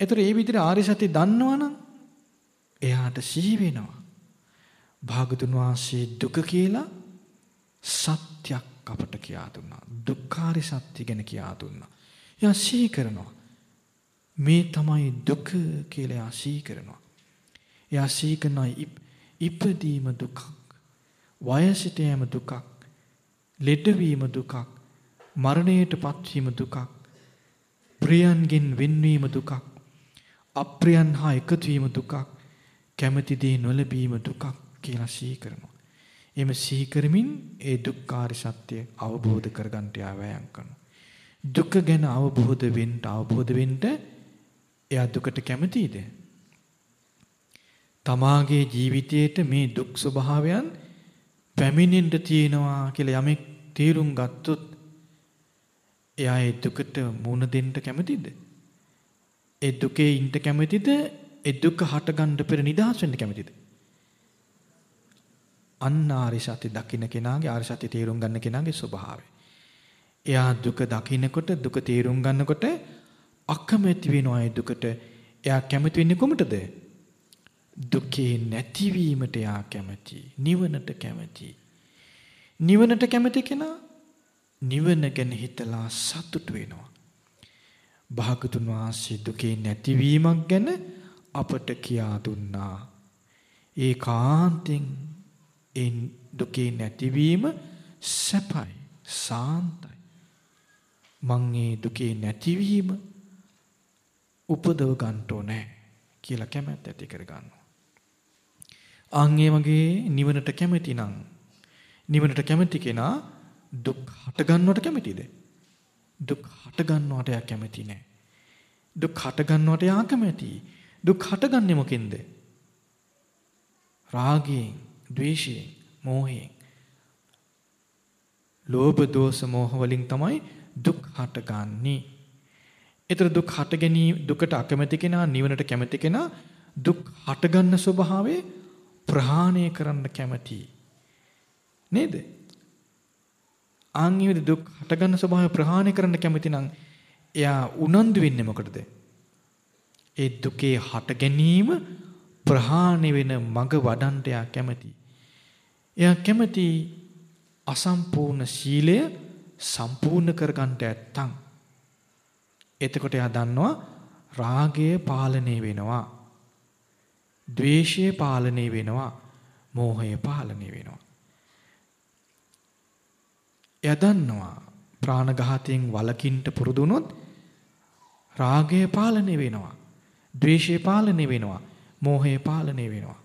ඒතර මේ විදිහට ආරි සත්‍ය දන්නවනම් එයාට සිහි වෙනවා. භාගතුන් වහන්සේ දුක කියලා සත්‍යක් අපට කියා දුන්නා. දුක්ඛාරි සත්‍ය ගැන කියා දුන්නා. එයා සිහි කරනවා. මේ තමයි දුක කියලා එයා සිහි කරනවා. එයා සිහි කරනවා ඉපදීම දුකක්. වයසට යෑම දුකක්. ලෙඩවීම දුකක්. මරණයට පත්වීම දුකක්. ප්‍රියන්ගෙන් වෙන්වීම දුකක්. අප්‍රියන් හා එකතු වීම දුකක්. කැමැති දේ නොලැබීම දුකක් කියලා සිහි කරනවා. එimhe සිහි කරමින් ඒ දුක්ඛාරි සත්‍ය අවබෝධ කරගන්න යාවෑයම් කරනවා. දුක ගැන අවබෝධ වෙන්න අවබෝධ වෙන්න එයා දුකට කැමතිද? තමාගේ ජීවිතයේට මේ දුක් ස්වභාවයන් පැමිණෙන්න තියෙනවා කියලා යමෙක් තීරුම් ගත්තොත් එයා ඒ දුකට මුහුණ දෙන්න කැමතිද? ඒ දුකේ ඉන්න කැමතිද? ඒ දුක හටගන්න පෙර නිදහස් වෙන්න කැමතිද? අන්න ආරි සත්‍ය දකින්න කෙනාගේ ආරි සත්‍ය තේරුම් ගන්න කෙනාගේ ස්වභාවය. එයා දුක දකින්නකොට දුක තේරුම් ගන්නකොට අකමැති වෙනවා ඒ දුකට. එයා කැමති වෙන්නේ කොමටද? දුකේ නැතිවීමට එයා කැමති. නිවනට කැමති. නිවනට කැමති කෙනා නිවන ගැන හිතලා සතුටු වෙනවා. භාගතුන් වහන්සේ දුකේ නැතිවීමක් ගැන අපට කියා දුන්නා. ඒ කාන්තෙන් ඒ දුකේ නැතිවීම සැපයි සාන්තයි මං ඒ දුකේ නැතිවීම උපදව ගන්න ඕනේ කියලා කැමැත්ත ඇති කර ගන්නවා. අන් ඒ වගේ නිවනට කැමති නම් නිවනට කැමති කෙනා දුක් හට ගන්නවට කැමතිද? දුක් හට ගන්නවට එයා කැමති නෑ. දුක් හට ගන්නවට එයා කැමති. දුක් හටගන්නේ මොකෙන්ද? රාගයෙන් ද්වේෂයෙන්, මෝහයෙන්. ලෝභ දෝෂ මෝහ වලින් තමයි දුක් හටගන්නේ. ඒතර දුක් හට ගැනීම දුකට අකමැති කෙනා නිවනට කැමති කෙනා දුක් හටගන්න ස්වභාවය ප්‍රහාණය කරන්න කැමතියි. නේද? ආන්ගිවිද දුක් හටගන්න ස්වභාවය ප්‍රහාණය කරන්න කැමති නම් එයා උනන්දු වෙන්නේ මොකටද? ඒ දුකේ හට ගැනීම ප්‍රහාණය වෙන මඟ වඩන්ට එයා කැමති. එයා කැමති අසම්පූර්ණ සීලය සම්පූර්ණ කරගන්නට ඇත්තම්. එතකොට එයා දන්නවා රාගය පාලනය වෙනවා. ද්වේෂය පාලනය වෙනවා. මෝහය පාලනය වෙනවා. එයා දන්නවා ප්‍රාණඝාතයෙන් වළකින්න පුරුදු වුණොත් රාගය පාලනය වෙනවා. ද්වේෂය පාලනය වෙනවා. මෝහය පාලනය වෙනවා.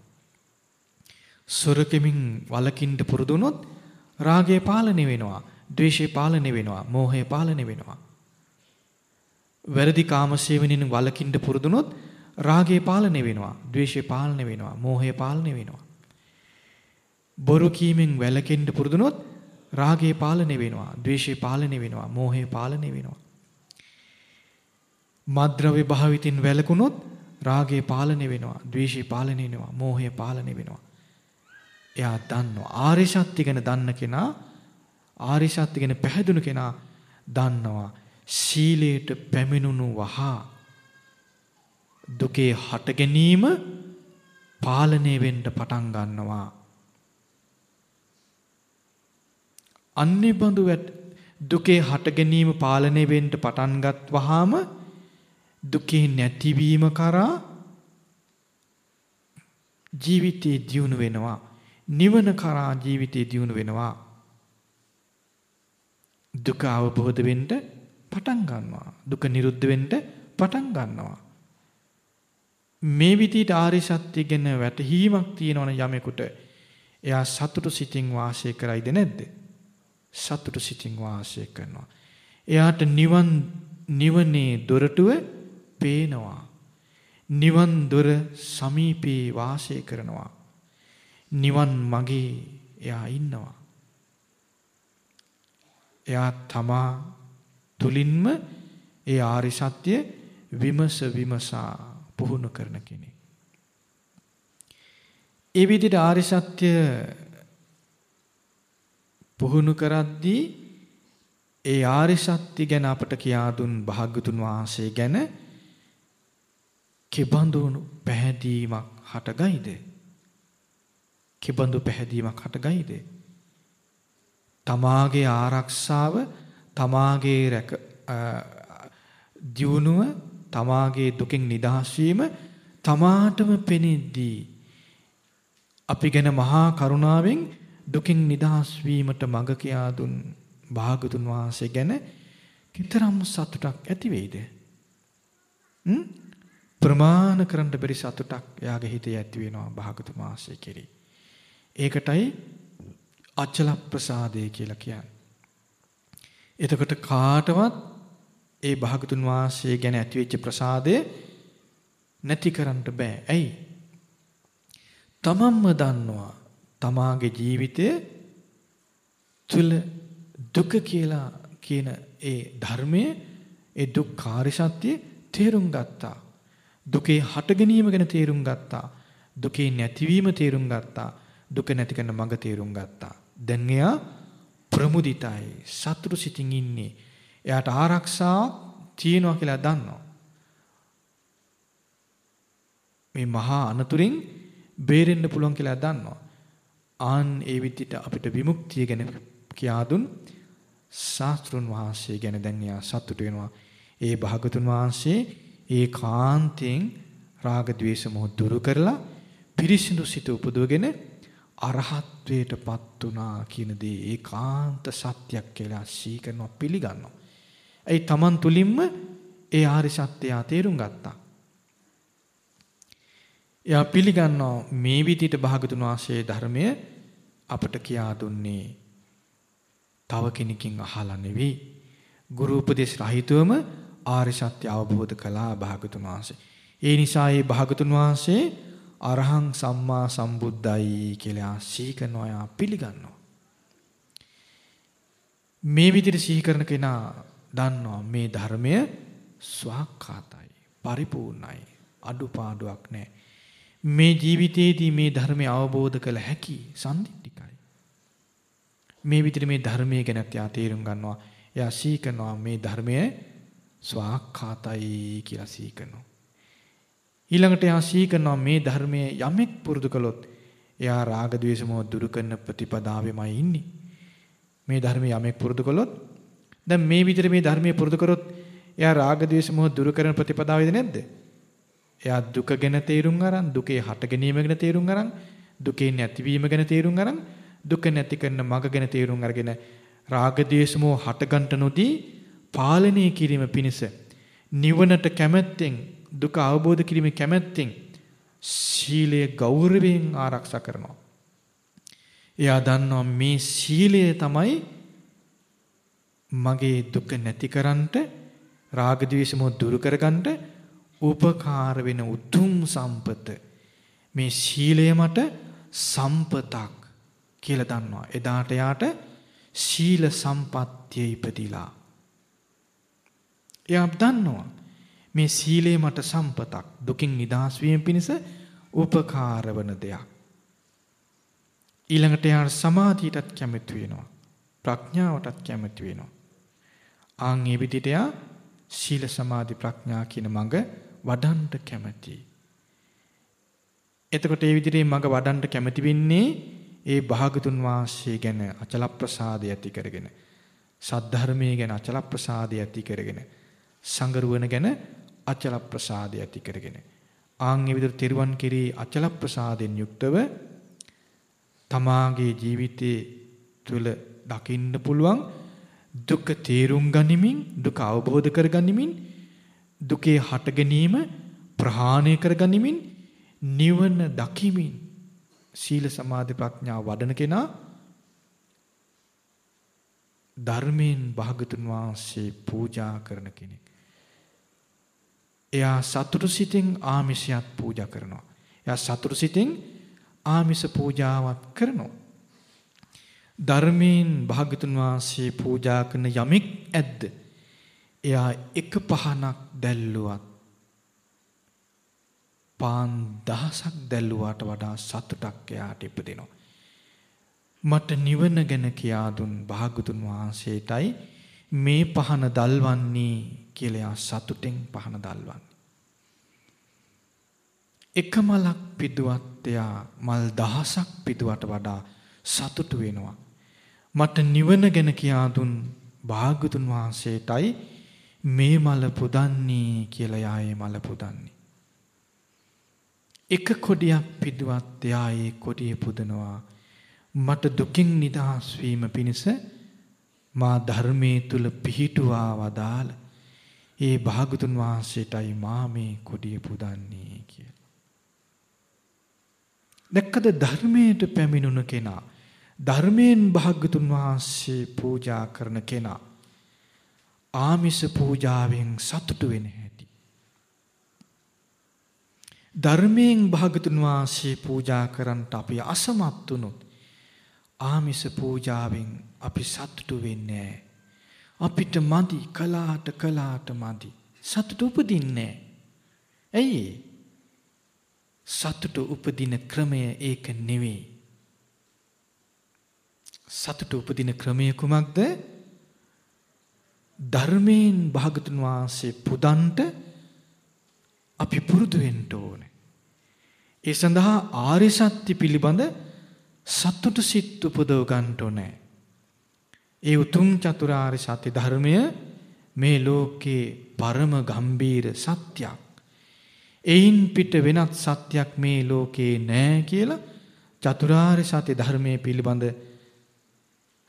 සොරකමින් වලකින්න පුරුදු වුණොත් රාගය පාලනය වෙනවා, ද්වේෂය පාලනය වෙනවා, මෝහය පාලනය වෙනවා. වැරදි කාමසේවනින් වලකින්න පුරුදු වුණොත් රාගය පාලනය වෙනවා, ද්වේෂය පාලනය වෙනවා, මෝහය පාලනය වෙනවා. බොරු කීමෙන් වැළකෙන්න පුරුදු වුණොත් රාගය පාලනය වෙනවා, ද්වේෂය පාලනය වෙනවා, මෝහය පාලනය වෙනවා. මද්ද්‍රව්‍ය භාවිතින් වැළකුණොත් රාගය පාලනය වෙනවා, ද්වේෂය පාලනය වෙනවා, මෝහය පාලනය වෙනවා. එයා දන්නවා ආර්ය සත්‍ය ගැන දන්න කෙනා ආර්ය සත්‍ය ගැන පැහැදුණු කෙනා දන්නවා සීලයට පැමිණුණු වහා දුකේ හට ගැනීම පාලනය වෙන්න පටන් ගන්නවා අන්නේ බඳු දුකේ හට ගැනීම පාලනය වෙන්න පටන් ගත්වහම දුකේ නැතිවීම කරා ජීවිතේ දියුණු වෙනවා. නිවන කරා ජීවිතේ දියුණු වෙනවා. දුක අවබෝධ වෙන්න පටන් ගන්නවා. දුක නිරුද්ධ වෙන්න පටන් ගන්නවා. මේ විදිහට ආරි සත්‍ය ගැන වැටහීමක් තියෙනවන යමෙකුට එයා සතුටු සිතින් වාසය කරයිද නැද්ද? සතුටු සිතින් වාසය කරනවා. එයාට නිවන් නිවනේ දොරටුව පේනවා. නිවන් දොර සමීපේ වාසය කරනවා. නිවන් මගේ එයා ඉන්නවා. එයා තමා තුලින්ම ඒ ආරි සත්‍ය විමස විමසා පුහුණු කරන කෙනෙක්. ඒ විදිහට ආරි සත්‍ය පුහුණු කරද්දී ඒ ආරි සත්‍ය ගැන අපට කියා දුන් භාග්‍යතුන් වහන්සේ ගැන කෙබඳු පැහැදීමක් හටගයිද? කෙබඳු පැහැදීමක් හටගයිද? තමාගේ ආරක්ෂාව, තමාගේ රැක දියුණුව, තමාගේ දුකින් නිදහස් වීම තමාටම පෙනෙද්දී අපි ගැන මහා කරුණාවෙන් දුකින් නිදහස් වීමට මඟ කියා දුන් භාගතුන් වහන්සේ ගැන කිතරම් සතුටක් ඇති වෙයිද? ප්‍රමාණ කරන්න බැරි සතුටක් එයාගේ හිතේ ඇති වෙනවා භාගතුන් වහන්සේ කෙරෙහි. ඒකටයි අචල ප්‍රසාදය කියලා කියන්නේ. එතකොට කාටවත් ඒ භාගතුන් වහන්සේ ගැන ඇතිවෙච්ච ප්‍රසාදය නැති කරන්න බෑ. ඇයි? තමන්ම දන්නවා තමාගේ ජීවිතය තුල දුක කියලා කියන ඒ ධර්මය ඒ දුක්ඛාරි සත්‍ය තේරුම් ගත්තා. දුකේ හට ගැනීම ගැන තේරුම් ගත්තා. දුකේ නැතිවීම තේරුම් ගත්තා. දුක නැති කරන මඟ තේරුම් ගත්තා. දැන් එයා ප්‍රමුදිතයි. සතුරු සිතින් ඉන්නේ. එයාට ආරක්ෂාවක් තියෙනවා කියලා දන්නවා. මේ මහා අනතුරින් බේරෙන්න පුළුවන් කියලා දන්නවා. ආන් ඒ විදිහට අපිට විමුක්තිය ගැන කියා දුන් ශාස්ත්‍රුන් වහන්සේ ගැන දැන් යා සතුට වෙනවා. ඒ භාගතුන් වහන්සේ ඒ කාන්තෙන් රාග ద్వේෂ මොහ දුරු කරලා පිරිසිදු සිත උපදවගෙන අරහත්වයටපත් උනා කියන දේ ඒකාන්ත සත්‍යයක් කියලා සීකරනවා පිළිගන්නවා. ඒ තමන් තුලින්ම ඒ ආරි සත්‍යය තේරුම් ගත්තා. එයා පිළිගන්නවා මේ විදිහට භාගතුන් වහන්සේ ධර්මය අපට කියා දුන්නේ තව කෙනකින් අහලා නෙවෙයි ගුරු උපදේශ රහිතවම ආර්ය සත්‍ය අවබෝධ කළා භාගතුන් වහන්සේ. ඒ නිසා මේ භාගතුන් වහන්සේ අරහං සම්මා සම්බුද්දයි කියලා සිහි කරනවා පිළිගන්නවා. මේ විදිහට සිහි කරන කෙනා දන්නවා මේ ධර්මය ස්වාක්ඛාතයි පරිපූර්ණයි අඩුපාඩුවක් නැහැ. මේ ජීවිතයේදී මේ ධර්මය අවබෝධ කළ හැකි සම්දිත්තිකයි. මේ විතර මේ ධර්මය ගැනත් යා තේරුම් ගන්නවා. එයා සීකනවා මේ ධර්මය ස්වාක්ඛාතයි කියලා සීකනවා. ඊළඟට එයා සීකනවා මේ ධර්මය යමෙක් පුරුදු කළොත් එයා රාග ద్వේෂ මොහ දුරු කරන ප්‍රතිපදාවෙමයි ඉන්නේ. මේ ධර්මය යමෙක් පුරුදු කළොත් දැන් මේ විතර මේ ධර්මය පුරුදු කරොත් එයා රාග ద్వේෂ මොහ දුරු කරන ප්‍රතිපදාවේද නැද්ද? එයා දුක ගැන තේරුම් අරන් දුකේ හට ගැනීම ගැන තේරුම් අරන් දුකේ නැතිවීම ගැන තේරුම් අරන් දුක නැති කරන මඟ ගැන තේරුම් අරගෙන රාග දේශමෝ හටගන්ට නොදී පාලනය කිරීම පිණිස නිවනට කැමැත්තෙන් දුක අවබෝධ කිරීම කැමැත්තෙන් සීලය ගෞරවයෙන් ආරක්ෂා කරනවා. එයා දන්නවා මේ සීලය තමයි මගේ දුක නැති කරන්නට රාග ද්වේෂ දුරු කරගන්නට උපකාර වෙන උතුම් සම්පත මේ සීලය මට සම්පතක් කියලා දන්නවා. එදාට යාට සීල සම්පත්තිය ඉපදිලා එයා දන්නවා මේ සීලය මට සම්පතක් දුකින් නිදහස් වීම පිණිස උපකාර වන දෙයක්. ඊළඟට එයාට සමාධියටත් කැමති වෙනවා. ප්‍රඥාවටත් කැමති වෙනවා. ආන් මේ විදිහට එයා සීල සමාධි ප්‍රඥා කියන මඟ වඩන්න කැමතියි. එතකොට මේ විදිහේ මඟ වඩන්න කැමති වෙන්නේ ඒ භාගතුන් වහන්සේ ගැන අචල ප්‍රසාදය ඇති කරගෙන සද්ධර්මයේ ගැන අචල ප්‍රසාදය ඇති කරගෙන සංගරුවන ගැන අචල ප්‍රසාදය ඇති කරගෙන ආන් ඒ විදිහට තෙරුවන් කෙරේ අචල ප්‍රසාදෙන් යුක්තව තමාගේ ජීවිතයේ තුල දකින්න පුළුවන් දුක තේරුම් ගනිමින් දුක අවබෝධ කර ගනිමින් දුකේ හට ගැනීම ප්‍රහාණය කර ගනිමින් නිවන දකිමින් සීල සමාධි ප්‍රඥා වඩන කෙනා ධර්මයෙන් භාගතුන් වහන්සේ පූජා කරන කෙනෙක්. එයා සතුටු සිතින් ආමිෂයත් පූජා කරනවා. එයා සතුටු සිතින් ආමිෂ පූජාවත් කරනවා. ධර්මයෙන් භාගතුන් වහන්සේ පූජා කරන යමෙක් ඇද්ද? එයා එක පහනක් දැල්ලුවත් පාන් දහසක් දැල්ලුවාට වඩා සතුටක් එයාට ඉපදෙනවා. මට නිවන ගැන කියා දුන් භාගතුන් වහන්සේටයි මේ පහන දල්වන්නේ කියලා සතුටෙන් පහන දල්වන්නේ. එක මලක් පිදුවත් එයා මල් දහසක් පිදුවට වඩා සතුටු වෙනවා. මට නිවන ගැන කියා දුන් භාගතුන් වහන්සේටයි මේ මල පුදන්නේ කියලා යායේ මල පුදන්නේ. එක කොඩියක් පිදුවත් එයා ඒ කොඩිය පුදනවා. මට දුකින් නිදහස් වීම පිණිස මා ධර්මයේ තුල පිහිටුවා වදාළ ඒ භාගතුන් වහන්සේටයි මා මේ කොඩිය පුදන්නේ කියලා. දැක්කද ධර්මයට පැමිණුණ කෙනා ධර්මයෙන් භාගතුන් වහන්සේ පූජා කරන කෙනා ආමිස පූජාවෙන් සතුටු වෙන හැටි. ධර්මයෙන් භාගතුන් වහන්සේ පූජා කරන්නට අපි අසමත් වුණොත් ආමිස පූජාවෙන් අපි සතුටු වෙන්නේ අපිට මදි කලාට කලාට මදි. සතුට උපදින්නේ ඇයි සතුට උපදින ක්‍රමය ඒක නෙවෙයි. සතුට උපදින ක්‍රමය කුමක්ද? ධර්මයෙන් භාගතුන් වහන්සේ පුදන්ට අපි පුරුදු වෙන්න ඕනේ ඒ සඳහා ආර්ය සත්‍ය පිළිබඳ සතුට සිත් උපදව ගන්න ඕනේ. ඒ උතුම් චතුරාර්ය සත්‍ය ධර්මය මේ ලෝකේ පරම ගම්බීර සත්‍යයක්. එයින් පිට වෙනත් සත්‍යයක් මේ ලෝකේ නැහැ කියලා චතුරාර්ය සත්‍ය ධර්මයේ පිළිබඳ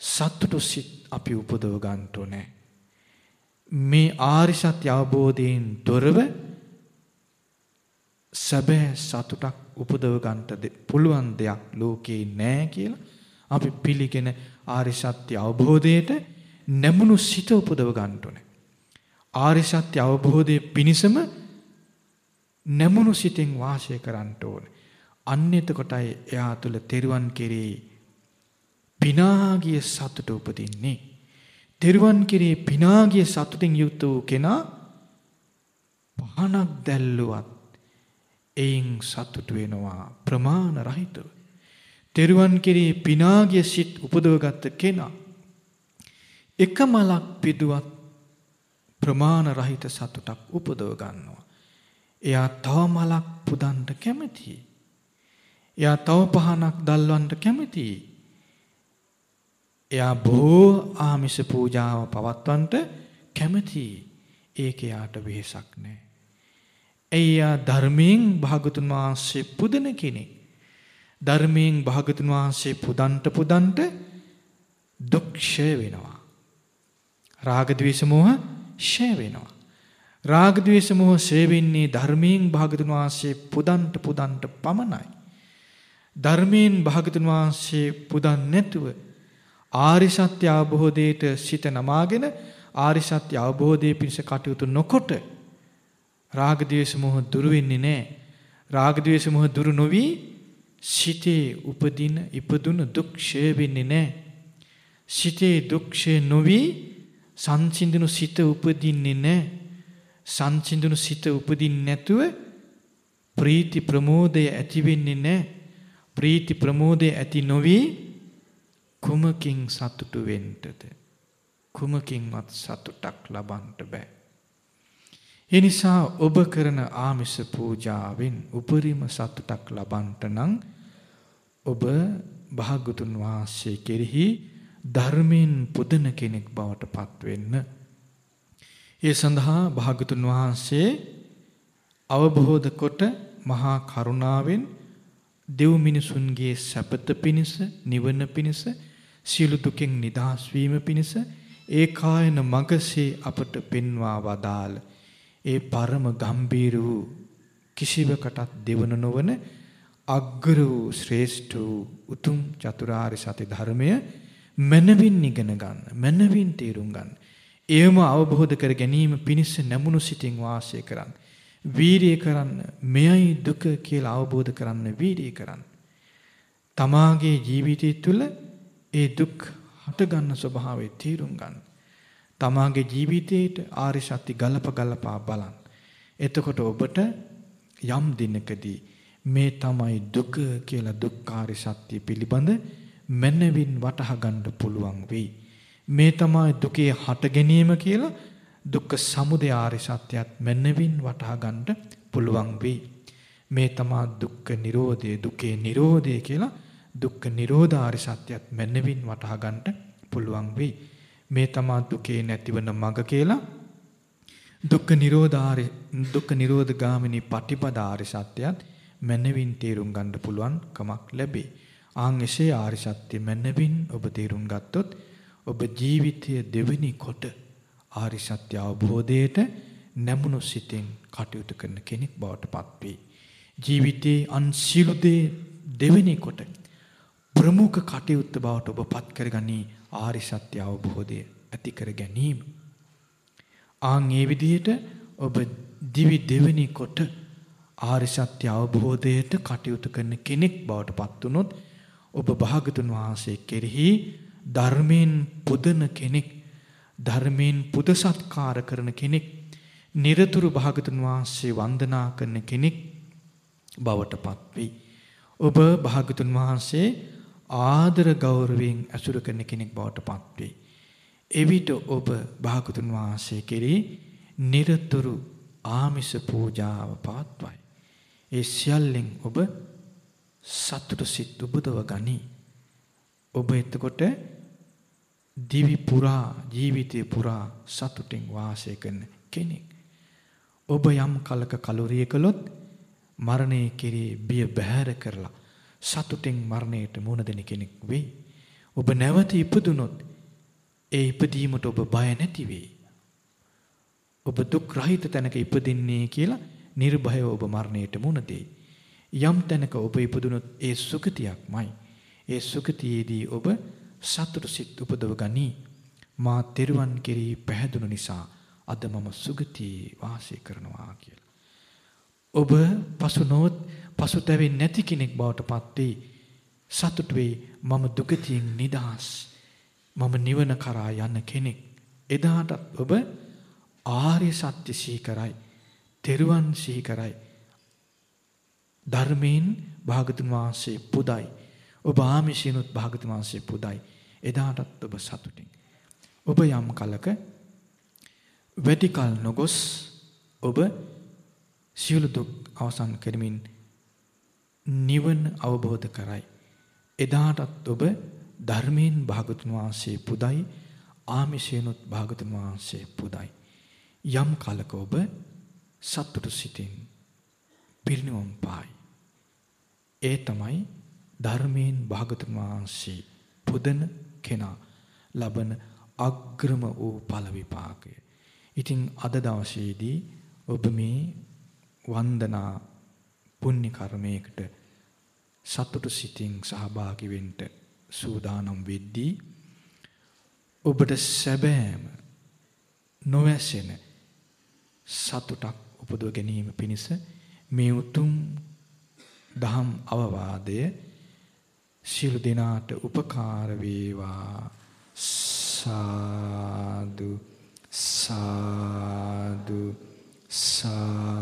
සතුටු සිත් අපි උපදව ගන්න ඕනේ. මේ ආර්ය සත්‍ය අවබෝධයෙන් තොරව සැබෑ සතුටක් උපදව ගන්නට පුළුවන් දෙයක් ලෝකේ නැහැ කියලා අපි පිළිගෙන ආර්ය සත්‍ය අවබෝධයට නැමුණු සිත උපදව ගන්න ඕනේ. ආර්ය සත්‍ය අවබෝධයේ පිණසම නැමුණු සිතෙන් වාසය කරන්න ඕනේ. අන්න එතකොටයි එයා තුළ තෙරුවන් කෙරේ පිනාගිය සතුට උපදින්නේ. තෙරුවන් කෙරේ පිනාගිය සතුටින් යුත් වූ කෙනා පහනක් දැල්ලුවත් එයින් සතුටු වෙනවා ප්‍රමාණ රහිතව. තෙරුවන් කෙරේ පිනාගිය සිත් උපදවගත් කෙනා එක මලක් පිදුවත් ප්‍රමාණ රහිත සතුටක් උපදව ගන්නවා. එයා තව මලක් පුදන්න කැමතියි. එයා තව පහනක් දල්වන්න කැමතියි. එයා බොහෝ ආමිෂ පූජාව පවත්වන්නට කැමතියි. ඒක එයාට වෙහසක් නැහැ. එයා ධර්මයෙන් භාගතුන් වහන්සේ පුදන කෙනෙක්. ධර්මයෙන් භාගතුන් වහන්සේ පුදන්ට පුදන්ට දුක්ෂය වෙනවා. රාග ద్వේෂ මොහ ෂය වෙනවා. රාග ద్వේෂ මොහ ෂය වෙන්නේ ධර්මයෙන් භාගතුන් වහන්සේ පුදන්ට පුදන්ට පමණයි. ධර්මයෙන් භාගතුන් වහන්සේ පුදන් නැතුව ආරි සත්‍ය අවබෝධයට සිත නමාගෙන ආරි සත්‍ය අවබෝධයේ පිණිස කටයුතු නොකොට රාග ද්වේෂ මොහ දුරු වෙන්නේ නැහැ. රාග ද්වේෂ මොහ දුරු නොවි සිතේ උපදින ඉපදුන දුක් ෂය වෙන්නේ නැහැ. සිතේ දුක් ෂය නොවි සංසිඳුණු සිත උපදින්නේ නැහැ. සංසිඳුණු සිත උපදින්නේ නැතුව ප්‍රීති ප්‍රමෝදය ඇති වෙන්නේ නැහැ. ප්‍රීති ප්‍රමෝදය ඇති නොවි කුමකින් සතුටු වෙන්නද? කුමකින්වත් සතුටක් ලබන්න බෑ. ඒ නිසා ඔබ කරන ආමිෂ පූජාවෙන් උපරිම සතුටක් ලබන්නට නම් ඔබ භාගතුන් වහන්සේ කෙරෙහි ධර්මයෙන් පුදන කෙනෙක් බවට පත් වෙන්න. ඒ සඳහා භාගතුන් වහන්සේ අවබෝධ කොට මහා කරුණාවෙන් දෙව් මිනිසුන්ගේ සැපත පිණිස නිවන පිණිස සියලු දුකෙන් නිදහස් වීම පිණිස ඒකායන මගසේ අපට පෙන්වා වදාළ. ඒ පරම ගම්බීර වූ කිසිවකටත් දෙවන නොවන අග්‍ර වූ ශ්‍රේෂ්ඨ වූ උතුම් චතුරාර්ය සත්‍ය ධර්මය මනවින් ඉගෙන ගන්න මනවින් තේරුම් ගන්න. එයම අවබෝධ කර ගැනීම පිණිස නැමුණු සිතින් වාසය කරන්න. වීරිය කරන්න මෙයයි දුක කියලා අවබෝධ කරන්න වීරිය කරන්න. තමාගේ ජීවිතය තුළ ඒ දුක් හටගන්න ස්වභාවය තේරුම් ගන්න. තමාගේ ජීවිතේට ආරි සත්‍ය ගලප ගලපා බලන්න. එතකොට ඔබට යම් දිනකදී මේ තමයි දුක කියලා දුක්ඛාරි සත්‍ය පිළිබඳ මනවින් වටහා ගන්න පුළුවන් වෙයි. මේ තමයි දුකේ හට ගැනීම කියලා දුක්ඛ සමුදය ආරි සත්‍යයත් මනවින් වටහා ගන්න පුළුවන් වෙයි. මේ තමා දුක්ඛ නිරෝධය දුකේ නිරෝධය කියලා දුක්ඛ නිරෝධාරි සත්‍යයත් මනවින් වටහා ගන්නට පුළුවන් වෙයි. මේ තමා දුකේ නැතිවන මඟ කියලා දුක්ඛ නිරෝධාරි දුක්ඛ නිරෝධ ගාමිනී පටිපදාරි සත්‍යයත් මනවින් තේරුම් ගන්න පුළුවන් කමක් ලැබේ. ආන් එසේ ආරි සත්‍ය මනවින් ඔබ තේරුම් ගත්තොත් ඔබ ජීවිතයේ දෙවෙනි කොට ආරි සත්‍ය අවබෝධයට නැමුණු සිතෙන් කටයුතු කරන කෙනෙක් බවට පත් වේ. ජීවිතයේ අන් සියලු දේ දෙවෙනි කොට ප්‍රමුඛ කටයුත්ත බවට ඔබ පත් කරගනී ආරි සත්‍ය අවබෝධය ඇති කර ගැනීම. ආන් ඒ විදිහට ඔබ දිවි දෙවෙනි කොට ආරි සත්‍ය අවබෝධයට කටයුතු කරන කෙනෙක් බවට පත් වුනොත් ඔබ භාගතුන් වහන්සේ කෙරෙහි ධර්මයෙන් පුදන කෙනෙක් ධර්මයෙන් පුද සත්කාර කරන කෙනෙක් নিরතුරු භාගතුන් වහන්සේ වන්දනා කරන කෙනෙක් බවට පත් වෙයි. ඔබ භාගතුන් වහන්සේ ආදර ගෞරවයෙන් ඇසුරු කරන කෙනෙක් බවට පත් වෙයි. එවිට ඔබ භාගතුන් වහන්සේ කෙරෙහි নিরතුරු ආමිස පූජාව පවත්වයි. ඒ සියල්ලෙන් ඔබ සතුට සිත් උපදව ගනි. ඔබ එතකොට දිවි පුරා ජීවිතේ පුරා සතුටින් වාසය කරන කෙනෙක්. ඔබ යම් කලක කලුරිය කළොත් මරණය කෙරේ බිය බැහැර කරලා සතුටින් මරණයට මුහුණ දෙන කෙනෙක් වෙයි. ඔබ නැවත ඉපදුනොත් ඒ ඉපදීමට ඔබ බය නැති වෙයි. ඔබ දුක් රහිත තැනක ඉපදින්නේ කියලා නිර්භයව ඔබ මරණයට මුහුණ දෙයි. යම් තැනක ඔබ ඉපදුනොත් ඒ සුගතියක්මයි. ඒ සුගතියේදී ඔබ සතුට සිත් උපදව ගනී. මා තෙරුවන් කෙරෙහි පැහැදුණු නිසා අද මම සුගතියේ වාසය කරනවා කියලා. ඔබ පසු නොත් පසුතැවෙන්නේ නැති කෙනෙක් බවට පත් වෙයි. සතුට වෙයි මම දුකතියෙන් නිදහස්. මම නිවන කරා යන කෙනෙක්. එදාටත් ඔබ ආර්ය සත්‍ය සිහි කරයි. තෙරුවන් සිහි කරයි. ධර්මයෙන් භාගතුන් වහන්සේ පුදයි. ඔබ ආමිෂිනුත් භාගතුන් වහන්සේ පුදයි. එදාටත් ඔබ සතුටින්. ඔබ යම් කලක වැඩි කල නොගොස් ඔබ සියලු දුක් අවසන් කරමින් නිවන අවබෝධ කරයි. එදාටත් ඔබ ධර්මයෙන් භාගතුන් වහන්සේ පුදයි ආමිෂේනොත් භාගතුන් වහන්සේ පුදයි. යම් කලක ඔබ සතුටු සිතින් පිරිනිවන් පායි. ඒ තමයි ධර්මයෙන් භාගතුන් වහන්සේ පුදන කෙනා ලබන අග්‍රම වූ ඵල විපාකය. ඉතින් අද දවසේදී ඔබ මේ වන්දනා පුණ්‍ය කර්මයකට සතුටු සිතින් සහභාගි වෙන්න සූදානම් වෙද්දී ඔබට සැබෑම නොවැසෙන සතුටක් උපදව ගැනීම පිණිස මේ උතුම් දහම් අවවාදය සියලු දෙනාට උපකාර වේවා. සාදු සාදු සාදු.